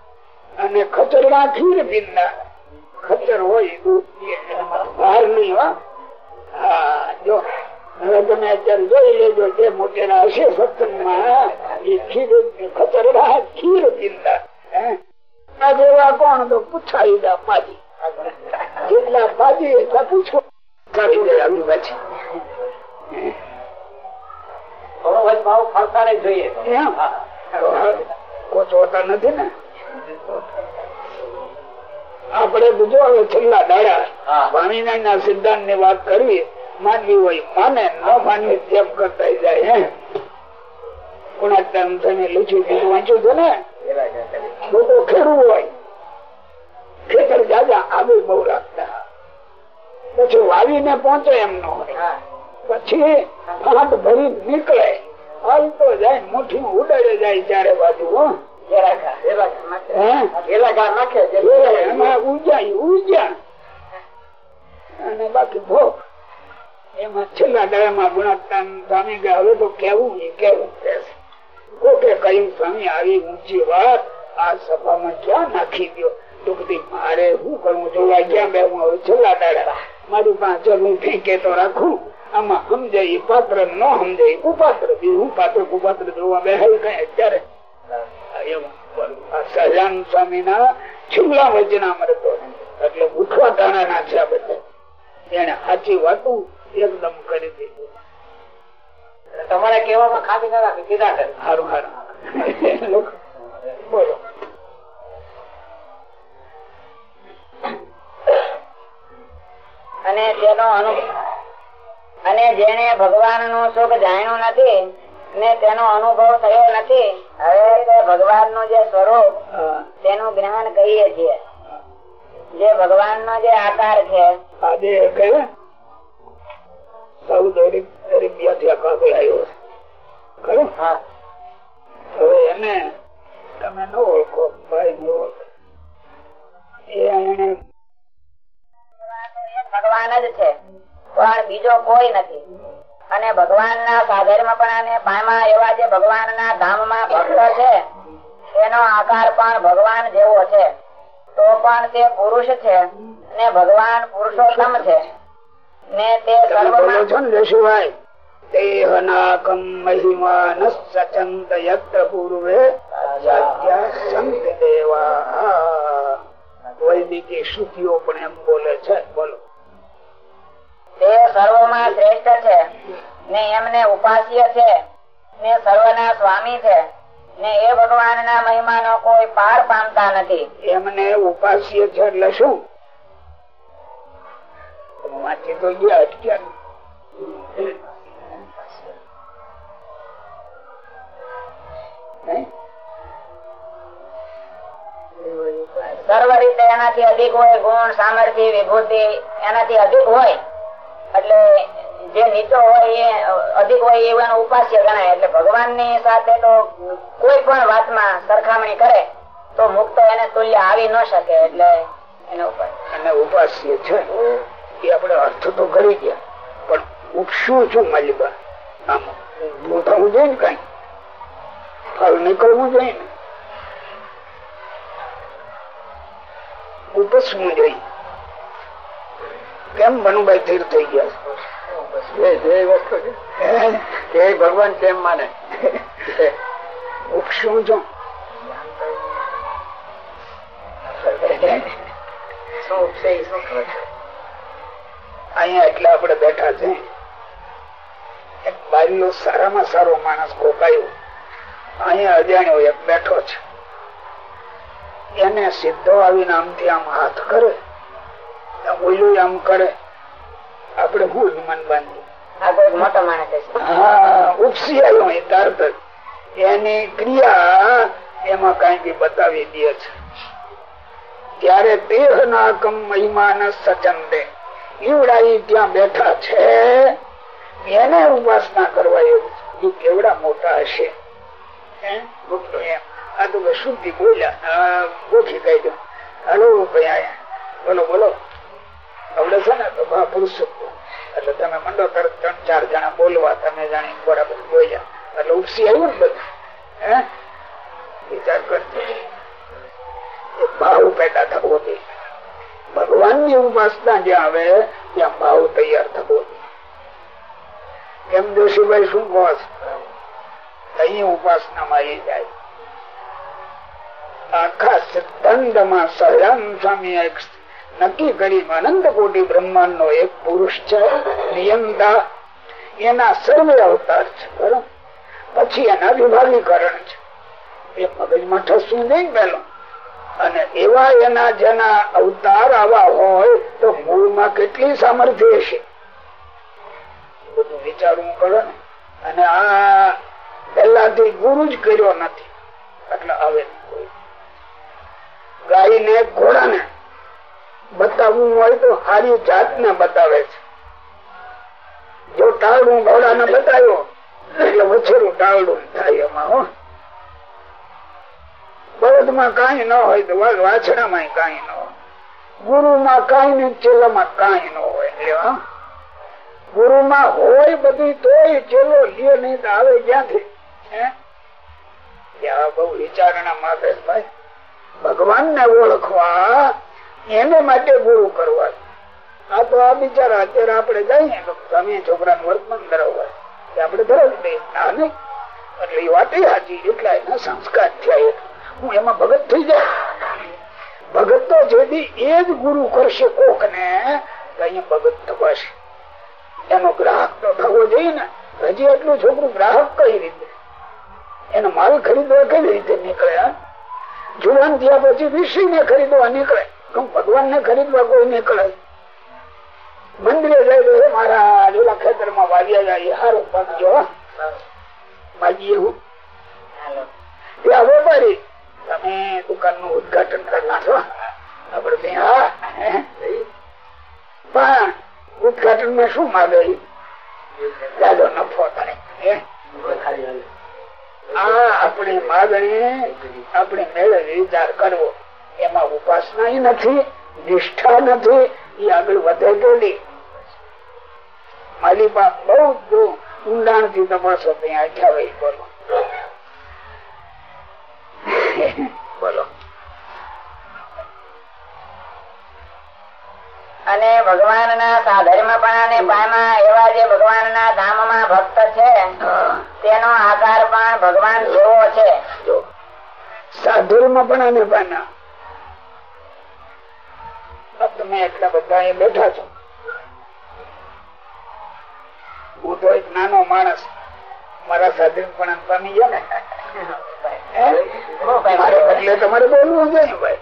અને ખચરડા ખીર પીંદા ખચર હોય બહાર નહીં હો. જો હવે તમે અત્યારે જોઈ લેજો જે મોટેરા હશે સત્સંગમાં. એ ખીર ખતરડા ખીર પીંદા? આ જેવા કોણ તો પૂછાઈ દા પાજી. જેટલા પાજી એટલા પૂછો. કાઢી દે પાછી થોડો વચ ભાવ જોઈએ. નથી ને? આપણે તો હવે છેલ્લા દાડા. સ્વામિનારાયણ ના સિદ્ધાંતની વાત કરવી માનવી હોય માને ન માનવી તેમ કરતા જાય હે? બીજું જ ખેતર જાજા આવે બહુ રાખતા. પછી વાવીને પહોંચે એમ ન હોય પછી હાથ ભરી નીકળે. હાલતો જાય મુઠી ઉડાડે જાય ચારે બાજુ અને બાકી ભોગ. એમાં છેલ્લા સ્વામી હવે તો કેવું કેવું કોકે કહ્યું સ્વામી આવી ઊંચી વાત આ સભામાં ક્યાં નાખી દો તો મારે શું કરવું? જોવા ક્યાં બે હું હવે છેલ્લા દાડા. મારી પાસે હું ફેંકે તો રાખું. આમાં સમજાય પાત્ર ન સમજાય કુપાત્ર. હું પાત્ર કુપાત્ર જોવા બેહાય કઈ અત્યારે? સહજાન સ્વામી ના છેલ્લા વચના મરતો એટલે ઉઠવા ટાણા નાખ્યા બધા. એને સાચી વાતું એકદમ કરી દીધું. તમારે કેવામાં ખામી ના રાખી કીધા કરે. હારું બોલો. અને તેનો અનુભવ અને જેને ભગવાનનું સુખ જાણ્યું નથી ને તેનો અનુભવ થયો નથી હવે ભગવાનનું જે સ્વરૂપ તેનું જ્ઞાન કહીએ છીએ. જે ભગવાન નો જે આકાર છે આજે અરેબિયા થી કાગળ આવ્યો ખરું? હા. હવે એને તમે ન ઓળખો ભાઈ ન ઓળખો. એ એને ભગવાન જ છે. પણ બીજો કોઈ નથી. અને ભગવાન ના સાધર્મ પણ પામા એવા જે ભગવાન ના ધામમાં ભક્તો છે તેનો આકાર પણ ભગવાન જેવો છે. તો પણ તે પુરુષ છે ને ભગવાન પુરુષોત્તમ છે. ને તે દેહનાકમ સચંત યત્ર પૂર્વે સંત દેવા. વૈદિકી સુખીઓ પણ એમ બોલે છે. બોલો. તે સર્વમાં શ્રેષ્ઠ છે ને એમને ઉપાસ્ય છે ને સર્વના સ્વામી છે ને એ ભગવાનના મહિમાનો કોઈ પાર પામતા નથી. એમને ઉપાસ્ય છે એટલે શું? વાંચી તો ગયા અટક્યા સર્વ રીતે એનાથી અધિક હોય ગુણ સામર્થ્ય વિભૂતિ એનાથી અધિક હોય. એટલે જે નીચો હોય એ, અધિક હોય એવાનો ઉપાસ્ય ગણાય. એટલે ભગવાનની સાથે તો કોઈ પણ વાતમાં સરખામણી કરે, તો મુક્ત એને તુલ્ય આવી ન શકે. એટલે એને ઉપાસ્ય છે, એ આપણે અર્થ તો કરી ગયા, પણ ઉપશું શું માલિબા. આમ થવું જોઈએ ને કઈ? ફળ નીકળવું જોઈએ ને? ઉપસવું જોઈએ. કેમ મનુભાઈ સ્થિર થઈ ગયા ભગવાન કેમ માને. શું છે? અહીંયા એટલે આપણે બેઠા છે. એક બારીલો સારામાં સારો માણસ ગોકાયો અહીંયા અજાણ્યો એક બેઠો છે. એને સીધો આવીને આમથી આમ હાથ કરે. ઓલું આમ કરે. આપડે હું મન બાંધી આ કોઈ મોટો માણસ છે હા ઉપસી આવ્યો તરત એની ક્રિયા એમાં કઈ બતાવી દે છે. ત્યારે દેહ ના કમ મહિમાન સચંદે ઈવડા ત્યાં બેઠા છે. એને ઉપાસના કરવા એવું. કેવડા મોટા હશે. આ તો શુદ્ધિ બોલ્યા. ગોઠી કહી દો હાલો ભાઈ બોલો બોલો. આવડે છે ને, તો એટલે તમે મંડો ત્રણ ચાર જણા બોલવા, તમે જાણી બરાબર બોલ્યા. એટલે ઉપસી આવ્યું ને બધું વિચાર કરજો. ભાવ પેદા થવો જોઈએ. ભગવાનની ઉપાસના જ્યાં આવે, ત્યાં ભાવ તૈયાર થવો એમ જોશીભાઈ, શું કહો અહીં ઉપાસના મારી જાય. આખા સિદ્ધાંતમાં સહજાન સ્વામી એક નક્કી કરી અનંત કોટી બ્રહ્માંડ નો એક પુરુષ છે નિયંતા એના સર્વે અવતાર છે પછી એના વિભાગીકરણ છે. એ મગજમાં ઠસવું નહીં પેલો અને એવા એના જેના અવતાર આવા હોય તો મૂળમાં કેટલી સામર્થ્ય હશે? બધું વિચારવું પડે ને. અને આ પેલાથી ગુરુ જ કર્યો નથી. એટલે આવે ગાય ને ઘોડા ને બતાવવું હોય તો સારી જાત ને બતાવે છે. જો ટાળું ઘોડા ને બતાવ્યો, એટલે વછેરું ટાળું થાય એમાં, હો. બળદમાં કઈ ન હોય તો વાછડા માં કઈ ન હોય. ગુરુ માં કઈ ને ચેલા કઈ ન હોય, એટલે, હા. ગુરુ માં હોય બધું તોય ચેલો લે નહીં તો આવે ક્યાંથી? બહુ વિચારણા મહેશભાઈ ભગવાન ને ઓળખવા એને માટે ગુરુ કરવા. આ તો આ બિચારા અત્યારે આપણે જઈએ તો તમે છોકરા વર્તમાન ધરાવવા. આપણે ધરાવી દઈએ. ના, નહીં. એટલે એ વાત સાચી. એટલા એના સંસ્કાર થયા હું એમાં ભગત થઈ જાય ભગત તો જેથી એ જ ગુરુ કરશે કોક ને અહીંયા ભગત થવાશે એનો ગ્રાહક તો થવો જોઈએ ને. હજી એટલું છોકરું ગ્રાહક કઈ રીતે? એનો માલ ખરીદવા કઈ રીતે નીકળે? જુવાન થયા પછી વિષય ને ખરીદવા નીકળે. કેમ ભગવાન ને ખરીદવા કોઈ નીકળે. મંદિરે જાય તો મારા લીલા ખેતરમાં વાગ્યા જાય સારું પાકજો માગીએ એવું ત્યાં વેપારી. તમે દુકાનનું ઉદઘાટન કરી નાખો આપડે હા. પણ ઉદઘાટનમાં શું માગે? જાજો નફો કરે. આ આપણી માગણી આપણે મેળવી વિચાર કરવો. એમાં ઉપાસના નથી નિષ્ઠા નથી એ આગળ વધે કેલી મારી બાપ બહુ ઊંડાણથી તપાસો ત્યાં અઠ્યાવી બોલો બોલો. અને ભગવાનના સાધર્મપણાને પામા એવા જે ભગવાનના ધામમાં ભક્ત છે તેનો આકાર પણ ભગવાન જેવો છે. જો. ને પણ પાના. તમે એટલા બધા બેઠા છો. હું તો એક નાનો માણસ. મારા સાધન પણ પામી ગયા ને. મારે બદલે તમારે બોલવું જોઈએ ભાઈ.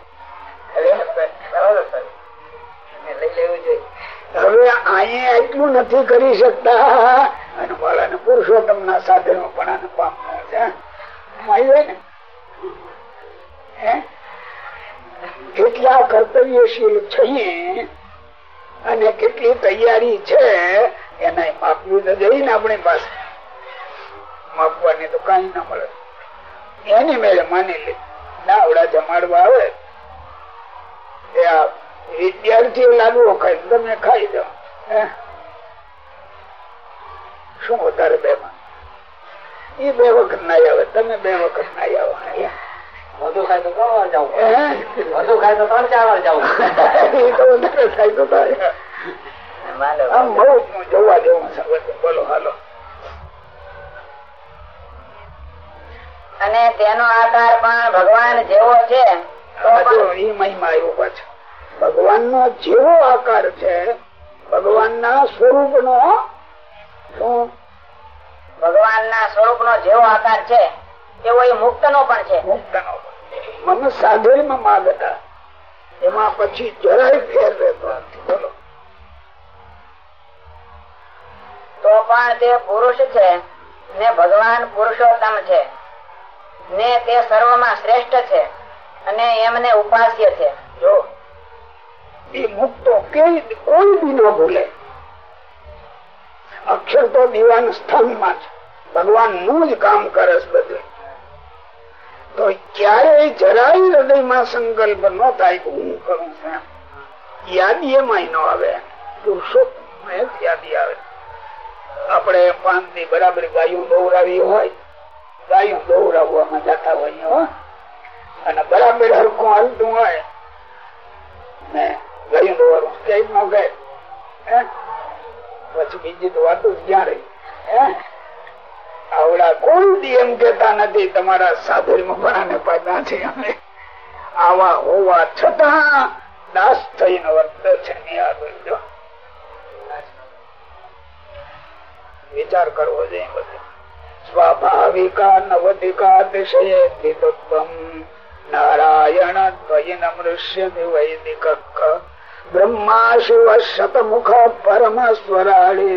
હવે અહીંયા એટલું નથી કરી શકતા. અને વાળાને પુરુષોત્તમ ના સાધનો પણ પામવું છે. ને. હે? કેટલા કર્તવ્યશીલ છીએ અને કેટલી તૈયારી છે, એના માપવું તો જઈ ને આપણી પાસે માપવાની તો કઈ ના મળે એની મેળે માની લે, નાવડા જમાડવા આવે વિદ્યાર્થીઓ લાડવો ખાય તમે ખાઈ દો? શું વધારે બે માં એ બે વખત ના આવે, તમે બે વખત ના આવો હે? વધુ ખાય તો ત્રણ વાર જાવું વધુ ખાય તો ત્રણ ચાર વાર જાવું એ તો વધારે થાય તો આમ બહુ જોવા જેવું છે બધું. બોલો હાલો અને તેનો આકાર પણ ભગવાન જેવો છે મહિમા પાછો ભગવાન નો જેવો આકાર છે ભગવાન ના સ્વરૂપ નો ભગવાન ના સ્વરૂપ નો જેવો આકાર છે એવો એ મુક્તનો પણ છે. મુક્ત નો મન સાધનમાં માગતા એમાં પછી જરાય ફેર રહેતો નથી. બોલો. તો પણ તે પુરુષ છે ને ભગવાન પુરુષોત્તમ છે ને તે સર્વમાં શ્રેષ્ઠ છે અને એમને ઉપાસ્ય છે. જો એ મુક્તો કોઈ બી ન ભૂલે. અક્ષર તો દિવાન સ્થાનમાં છે. ભગવાનનું જ કામ કરે છે બધું. તો ક્યારેય જરાય હૃદયમાં સંકલ્પ ન થાય હું કરું છું. યાદી એમાં ન આવે યાદી આવે આપણે પાંચની બરાબર ગાયું દોરાવી હોય, ગાયું દોરાવવામાં જતા હોય અને બરાબર હરખું હાલતું હોય, ને ગાયું દોરવાનું સ્ટેજ નો ગયે? પછી બીજી તો વાતો ક્યાં રહી? આવડા કોઈ દી એમ કેતા નથી, તમારા સાધુમાં પાડ્યા છે અમે. આવા હોવા છતાં દાસ થઈને વર્તે છે વિચાર કરવો જોઈએ બધું. સ્વાભાવિકા નવધિકા અતિશયે નારાયણ દ્વયન મૃષ્ય વૈદિક બ્રહ્મા શિવ શતમુખ પરમ સ્વરાળે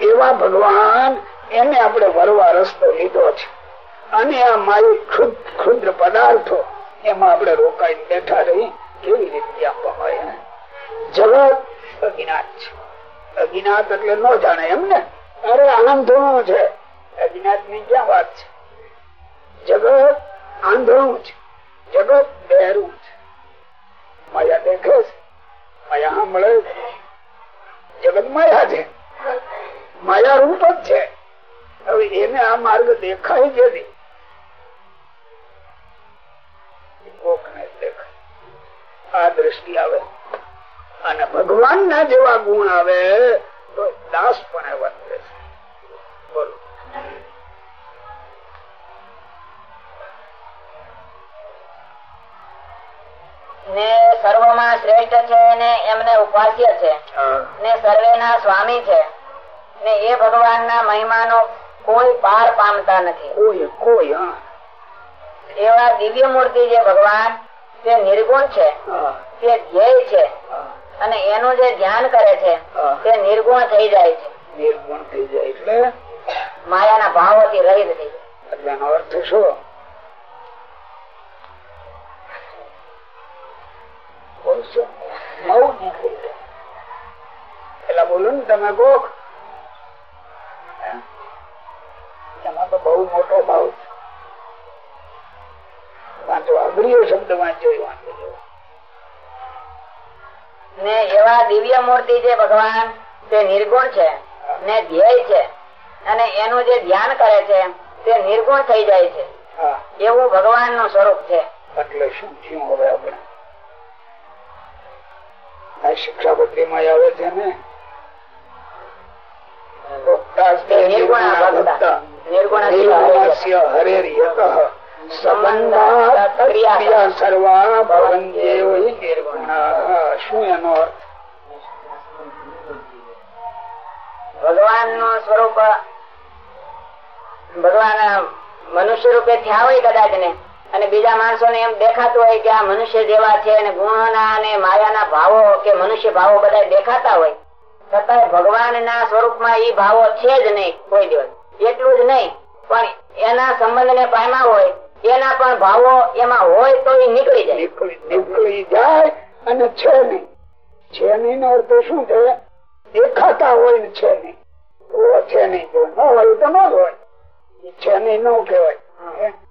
એવા ભગવાન એને આપણે વરવા રસ્તો લીધો છે. અને આ મારી ક્ષુદ્ર પદાર્થો એમાં આપણે રોકાઈ બેઠા રહી કેવી રીતે આપવામાં આવે? જગત અજ્ઞાત છે. અજ્ઞાત એટલે ન જાણે એમ ને અરે આનંદ છે. અજ્ઞાતની ક્યાં વાત છે? જગત આંધળું છે. જગત બહેરું છે. માયા દેખે છે. માયા સાંભળે જગત માયા છે. માયા રૂપ જ છે. હવે એને આ માર્ગ દેખાય છે નહીં. આ દ્રષ્ટિ આવે. અને ભગવાન ના જેવા ગુણ આવે તો દાસ પણ વર્તે છે ને સર્વમાં શ્રેષ્ઠ છે ને એમને ઉપાસ્ય છે. ને સર્વેના સ્વામી છે. ને એ ભગવાનના મહિમાનો કોઈ પાર પામતા નથી. કોઈ કોઈ એવા દિવ્ય મૂર્તિ જે ભગવાન તે નિર્ગુણ છે. તે ધ્યેય છે. અને એનું જે ધ્યાન કરે છે તે નિર્ગુણ થઈ જાય છે. નિર્ગુણ થઈ જાય એટલે? માયાના ભાવોથી રહિત થઈ જાય. એટલે અર્થ શું? પેલા બોલો ને તમે કોક? એમાં તો બહુ મોટો ભાવ વાંચો અઘરીયો શબ્દ વાંચ્યો એ વાંચો. ને એવા દિવ્ય મૂર્તિ જે ભગવાન તે નિર્ગુણ છે ને ધ્યેય છે અને એનું જે ધ્યાન કરે છે તે નિર્ગુણ થઈ જાય છે. એવું ભગવાનનું સ્વરૂપ છે. એટલે શું થયું હવે આપણે? આ શિક્ષાપત્રી માં આવે છે ને. ભગવાનનું સ્વરૂપ ભગવાન મનુષ્ય રૂપે થયા હોય કદાચ ને. અને બીજા માણસો ને એમ દેખાતું હોય કે આ મનુષ્ય જેવા છે અને ગુણોના અને માયાના ભાવો કે મનુષ્ય ભાવો બધા દેખાતા હોય છતાંય ભગવાન ના સ્વરૂપમાં એ ભાવો છે જ નહીં કોઈ દિવસ. એટલું જ નહીં પણ એના સંબંધ ને પામ્યા હોય એના પણ ભાવો એમાં હોય તો એ નીકળી જાય. નીકળી જાય અને છે નહીં. છે નહીં નો અર્થ શું છે? દેખાતા હોય ને છે નહીં. છે નહીં ન હોય તો ન હોય. છે નહીં ન કહેવાય?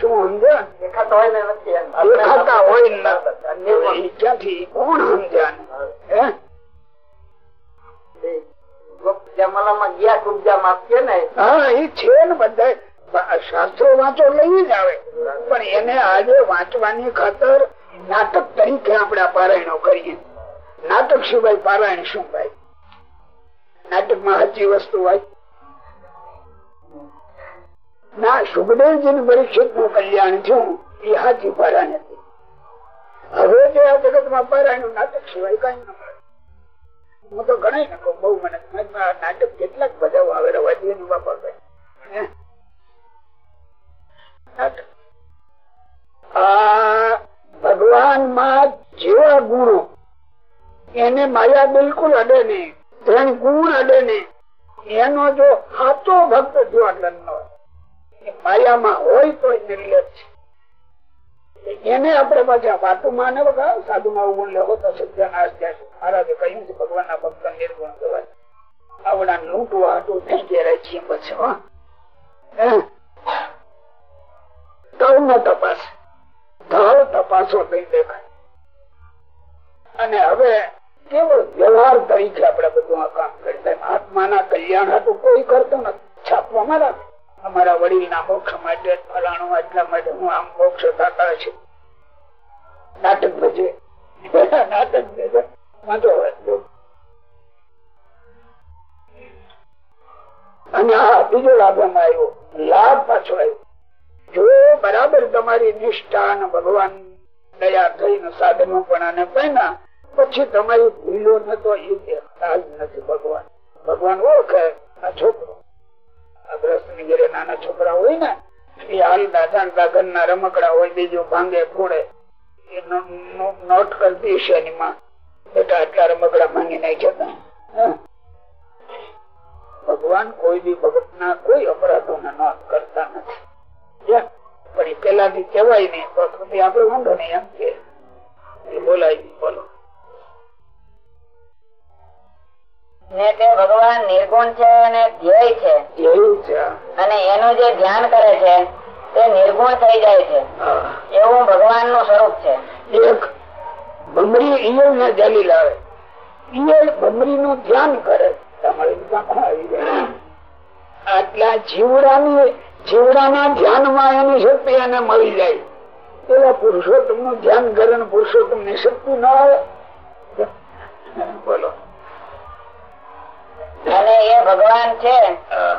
શું સમજ્યા દેખાતો હોય ક્યાંથી કોણ સમજ્યા શાસ્ત્રો વાંચો લઈ જ આવે. પણ એને આજે વાંચવાની ખાતર નાટક તરીકે આપણે પારાયણો કરીએ. નાટક સિવાય પારાયણ શું ભાઈ? નાટકમાં સાચી વસ્તુ હોય? ના સુખદેવજી નું પરીક્ષિતનું કલ્યાણ થયું. એ હાથી પારાયણ હતી. હવે જે આ જગતમાં પારાયણ નાટક સિવાય કઈ ન હું તો ગણાય નકો બહુ મને નાટક કેટલાક બધા આવે રવાજી નું બાપા ભાઈ. આ ભગવાનમાં જેવા ગુણો, એને માયા બિલકુલ અડે નહીં. ત્રણ ગુણ અડે નહીં. એનો જો સાચો ભક્ત એટલે ન હોય. માયામાં હોય તો નિર્લેપ છે એને આપણે પાછા વાતુમાં માને બગા સાધુ માં ગુણ લેવો તો મહારાજે કહ્યું છે ભગવાન ના ભક્ત નિર્ગુણ કહેવાય. આવડા લૂંટવા હાટું થઈ ગયા છીએ પછી ન તપાસ. ધળ તપાસો થઈ દેખાય. અને હવે કેવળ વ્યવહાર તરીકે આપણે બધું આ કામ કરતા આત્માના કલ્યાણ હતું એટલા માટે હું આમ મોક્ષ થતા છે. નાટક ભજવે નાટક વાંધો અને આ બીજો લાભ એમાં આવ્યો. લાભ પાછો આવ્યો. જો બરાબર તમારી નિષ્ઠા અને ભગવાન દયા થઈને સાધનો પણ આને પહેલા પછી તમારી ભૂલો ન તો એ નથી ભગવાન. ભગવાન ઓળખે આ છોકરો. આ ગ્રસ્તની નાના છોકરા હોય ને એ હાલતા ચાલતા ઘરના રમકડા હોય, બીજું ભાંગે ફોડે નોટ કરતી છે માં બેટા, આટલા રમકડા ભાંગી નાખ્યા ભગવાન કોઈ બી ભગત ના કોઈ અપરાધો ને નોંધ કરતા નથી. પણ એ પેલાથી કહેવાય નહીં તો આપડે વાંધો નહીં એમ કે. બોલાય બોલો. ને તે ભગવાન નિર્ગુણ છે અને ધ્યેય છે. એવું છે આ. અને એનું જે ધ્યાન કરે છે તે નિર્ગુણ થઈ જાય છે. એવું ભગવાનનું સ્વરૂપ છે. એક ભમરી ઈયળ ને જલી લાવે. ઈયળ ભમરી નું ધ્યાન કરે. તમારી દુકાન આવી જાય. આટલા જીવડાની જીવડાના ધ્યાનમાં એની શક્તિ એને મળી જાય. પેલા પુરુષોત્તમનું ધ્યાન કરે પુરુષોત્તમની શક્તિ ન આવે. ભગવાન છે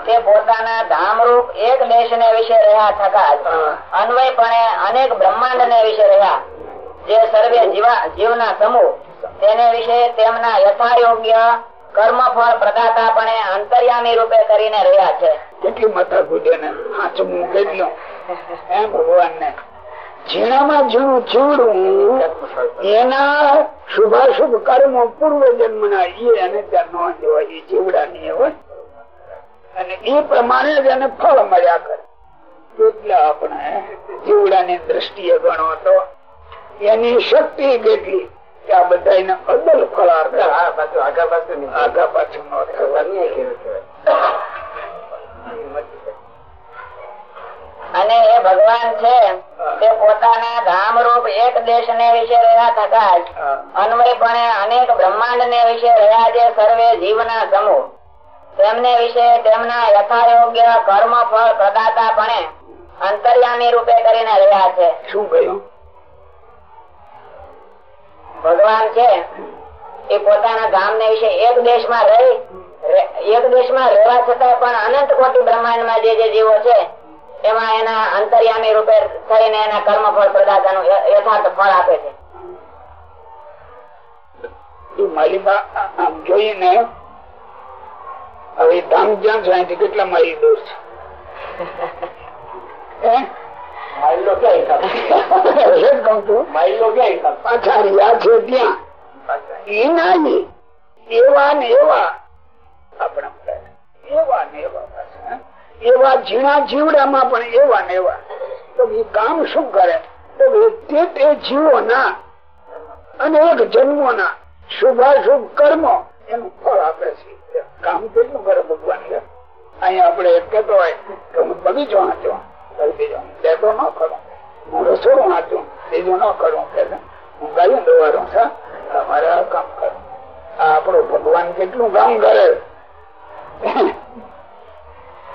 તે પોતાના ધામરૂપ એક દેશ ને વિશે રહ્યા થતા અન્વયપણે અનેક બ્રહ્માંડ ને વિશે રહ્યા. જે સર્વે જીવા જીવના સમૂહ તેને વિશે તેમના યથાયોગ્ય પ્રદાતા પણ અંતર્યામી રૂપે કરીને રહ્યા છે. કેટલી ને હાચમું કેટલું એમ ભગવાન ને જેનામાં જીવ જીવડું એના શુભાશુભ કર્મો પૂર્વ જન્મ ના એ અને ત્યાં નોંધ જીવડા ની હોય. અને એ પ્રમાણે જ એને ફળ મળ્યા કરે. એટલે આપણે જીવડાની દ્રષ્ટિએ ગણો તો એની શક્તિ કેટલી આ બધા અદલ ફળ આપે. આગા પાછું. આગા પાછું ન થવાનું. અને એ ભગવાન છે તે પોતાના ધામ રૂપ એક દેશ ને વિશે રહ્યા થતા જ અન્વયપણે અનેક બ્રહ્માંડ ને વિશે રહ્યા છે સર્વે જીવના સમૂહ. તેમને વિશે તેમના યથાયોગ્ય કર્મ ફળ પ્રદાતા પણે અંતર્યામી રૂપે કરીને રહ્યા છે. શું કહ્યું? ભગવાન છે એ પોતાના ગામ ને વિશે એક દેશમાં રહી એક દેશમાં રહેવા છતાં પણ અનંત કોટી બ્રહ્માંડમાં જે જે જીવો છે એમાં એના અંતર્યામી રૂપે થઈને એના કર્મ ફળ પ્રદાતાનું યથાર્થ ફળ આપે છે. માલિકા આમ જોઈને હવે ધામ જ્યાં છે? અહીંથી કેટલા માઇલ દૂર છે? કામ શું કરે? તો તે તે જીવો ના અને એક જન્મો ના શુભાશુભ કર્મો એનું ફળ આપે છે. કામ કેટલું કરે ભગવાન અહીંયા આપડે એક કેતો હોય કે હું બગીચો વાંચો બીજો ન કરો. હું રસોડું વાંચું બીજું ન કરું. કે હું ગાયું દોવારું છે તમારે આ કામ કરું. આ આપણો ભગવાન કેટલું કામ કરે.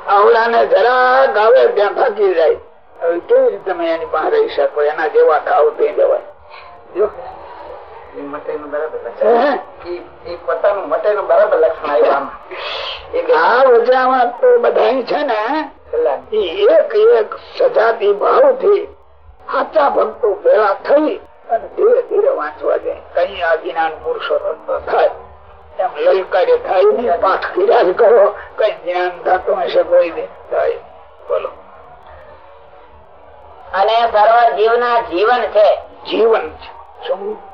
આવડાને જરા ગાવે ત્યાં થાકી જાય. કેવી રીતે તમે એની પાસે રહી શકો? એના જેવા ગાવ તે જવાય આ વજામાં તો બધા છે ને એક એક સજાતી ભાવથી સાચા ભક્તો ભેળા થઈ અને ધીરે ધીરે વાંચવા જાય. કઈ આ જ્ઞાન પુરુષોત્તમ તો થાય? એમ લલકારે થાય નહીં પાઠ કર્યા કરો. કઈ જ્ઞાન થતું હશે કોઈ દે? થાય. બોલો. અને સર્વ જીવના જીવન છે. જીવન છે. શું?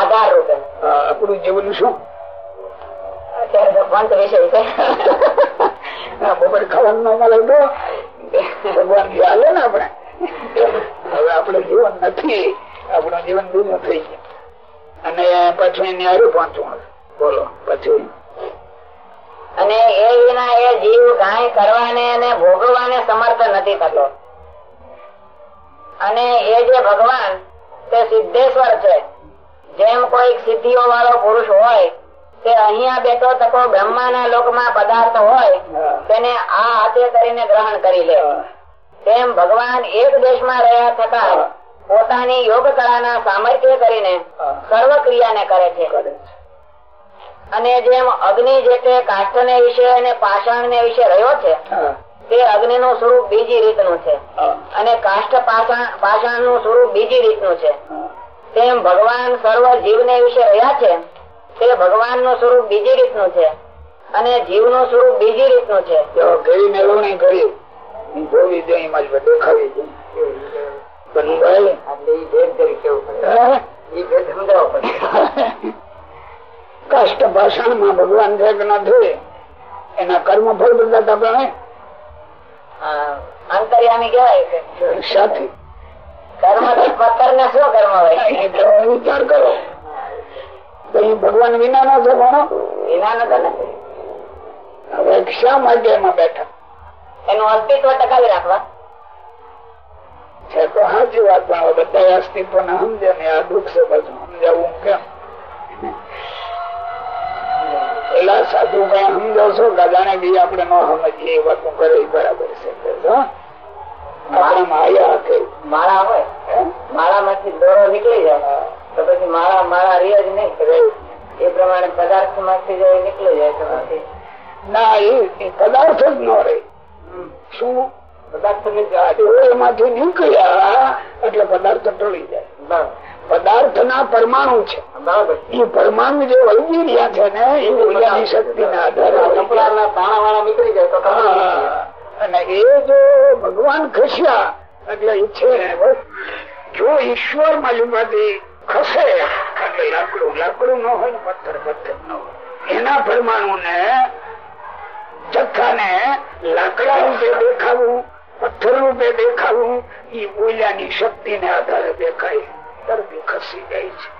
આધાર રૂપે. આપણું જીવન શું? અત્યારે તો વિષય છે. આ ખાવાનું ન મળે તો ભગવાન ને આપણે. હવે આપણે જીવન નથી. આપણું જીવન બીજું થઈ ગયું. અને પછી એની હારે પહોંચવું બોલો પછી? અને એ વિના એ જીવ કઈ કરવાને અને ભોગવવાને સમર્થ નથી થતો. અને એ જે ભગવાન તે સિદ્ધેશ્વર છે. જેમ કોઈ સિદ્ધિઓ વાળો પુરુષ હોય તે અહિયાં બેઠો તકો બ્રહ્માના લોકમાં પદાર્થ હોય તેને આ હાથે કરીને ગ્રહણ કરી લે. તેમ ભગવાન એક દેશમાં રહ્યા છતાં પોતાની યોગ કળાના સામર્થ્ય કરીને સર્વ ક્રિયાને કરે છે. અને જેમ અગ્નિ જે તે કાષ્ઠ ને વિશે અને પાષાણ ને વિશે રહ્યો છે તે અગ્નિ નું સ્વરૂપ બીજી રીતનું છે. અને કાષ્ઠ પાષાણનું સ્વરૂપ બીજી રીતનું છે. તેમ ભગવાન સર્વ જીવ ને વિશે રહ્યા છે તે ભગવાનનું સ્વરૂપ બીજી રીતનું છે અને જીવનું સ્વરૂપ બીજી રીતનું છે. જોવી જોઈએ એમાં જ દેખાવી કાષ્ટ ભાષણમાં ભગવાન છે કે નથી એના કર્મ ફળ બધા આપણે અંતર્યામી કહેવાય કે સાથી કર્મ ને શું કર્મ હોય? વિચાર કરો. તો ભગવાન વિના નો છે ભણો વિના નો નથી. હવે શા બેઠા? એનું અસ્તિત્વ ટકાવી રાખવા. છે તો સાચી વાત પણ બધા અસ્તિત્વ ને સમજે ને આ દુઃખ છે બધું. સમજાવવું કેમ? પેલા સાધુ કઈ સમજાવશો કે જાણે કે આપણે ન સમજીએ એ વાતો કરે બરાબર છે. માયા માળા હોય દોરો નીકળી જાય. તો પછી માળા માળા રે જ નહીં એ પ્રમાણે પદાર્થમાંથી જો નીકળી જાય તો ના એ પદાર્થ જ ન રે શું? પદાર્થ એમાંથી નીકળ્યા એટલે પદાર્થ ટળી જાય. પદાર્થ ના પરમાણુ છે. એ પરમાણુ જે વળગી રહ્યા છે ને એ શક્તિ ના આધારે નીકળી જાય. અને એ જો ભગવાન ખસ્યા એટલે ઈચ્છે જો ઈશ્વર માલિકમાંથી ખસે એટલે લાકડું લાકડું ન હોય પથ્થર પથ્થર ન હોય. એના પરમાણુ ને જથ્થાને લાકડા રૂપે દેખાવું, પથ્થર રૂપે દેખાવું એ બોલ્યાની શક્તિ ને આધારે દેખાય તરફી ખસી જાય છે.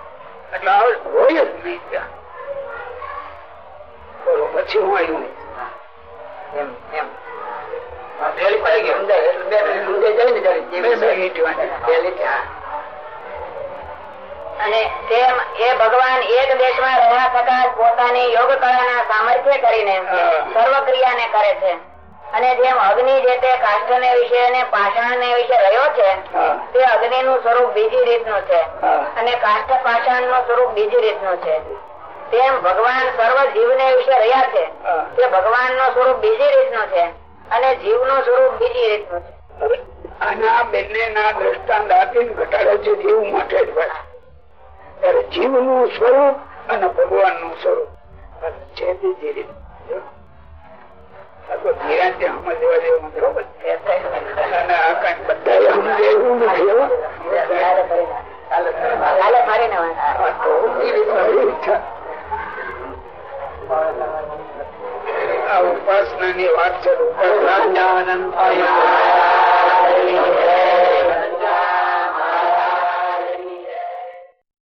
એટલે હોય જ નહીં ત્યાં. બોલો, પછી હું આવ્યું એમ એમ. અને તેમ એ ભગવાન એક દેશમાં રહ્યા છતાં પોતાની યોગ કળાના સામર્થ્ય કરીને સર્વ ક્રિયાને કરે છે. અને જેમ અગ્નિ જે તે કાષ્ઠને વિશે અને પાષાણને વિશે રહ્યો છે તે અગ્નિ નું સ્વરૂપ બીજી રીતનું છે. અને કાષ્ઠ પાષાણનું સ્વરૂપ બીજી રીતનું છે. તેમ ભગવાન સર્વ જીવને વિશે રહ્યા છે. તે ભગવાનનું સ્વરૂપ બીજી રીતનું છે. અને જીવનું સ્વરૂપ બીજી રીતનું છે આના બંને ના દ્રષ્ટાંત આપીને ઘટાડે છે જીવ માટે જ ભાઈ ત્યારે જીવનું સ્વરૂપ અને ભગવાનનું સ્વરૂપ. છે બીજી રીત જેવું. બધા આ ઉપાસના ની વાત છે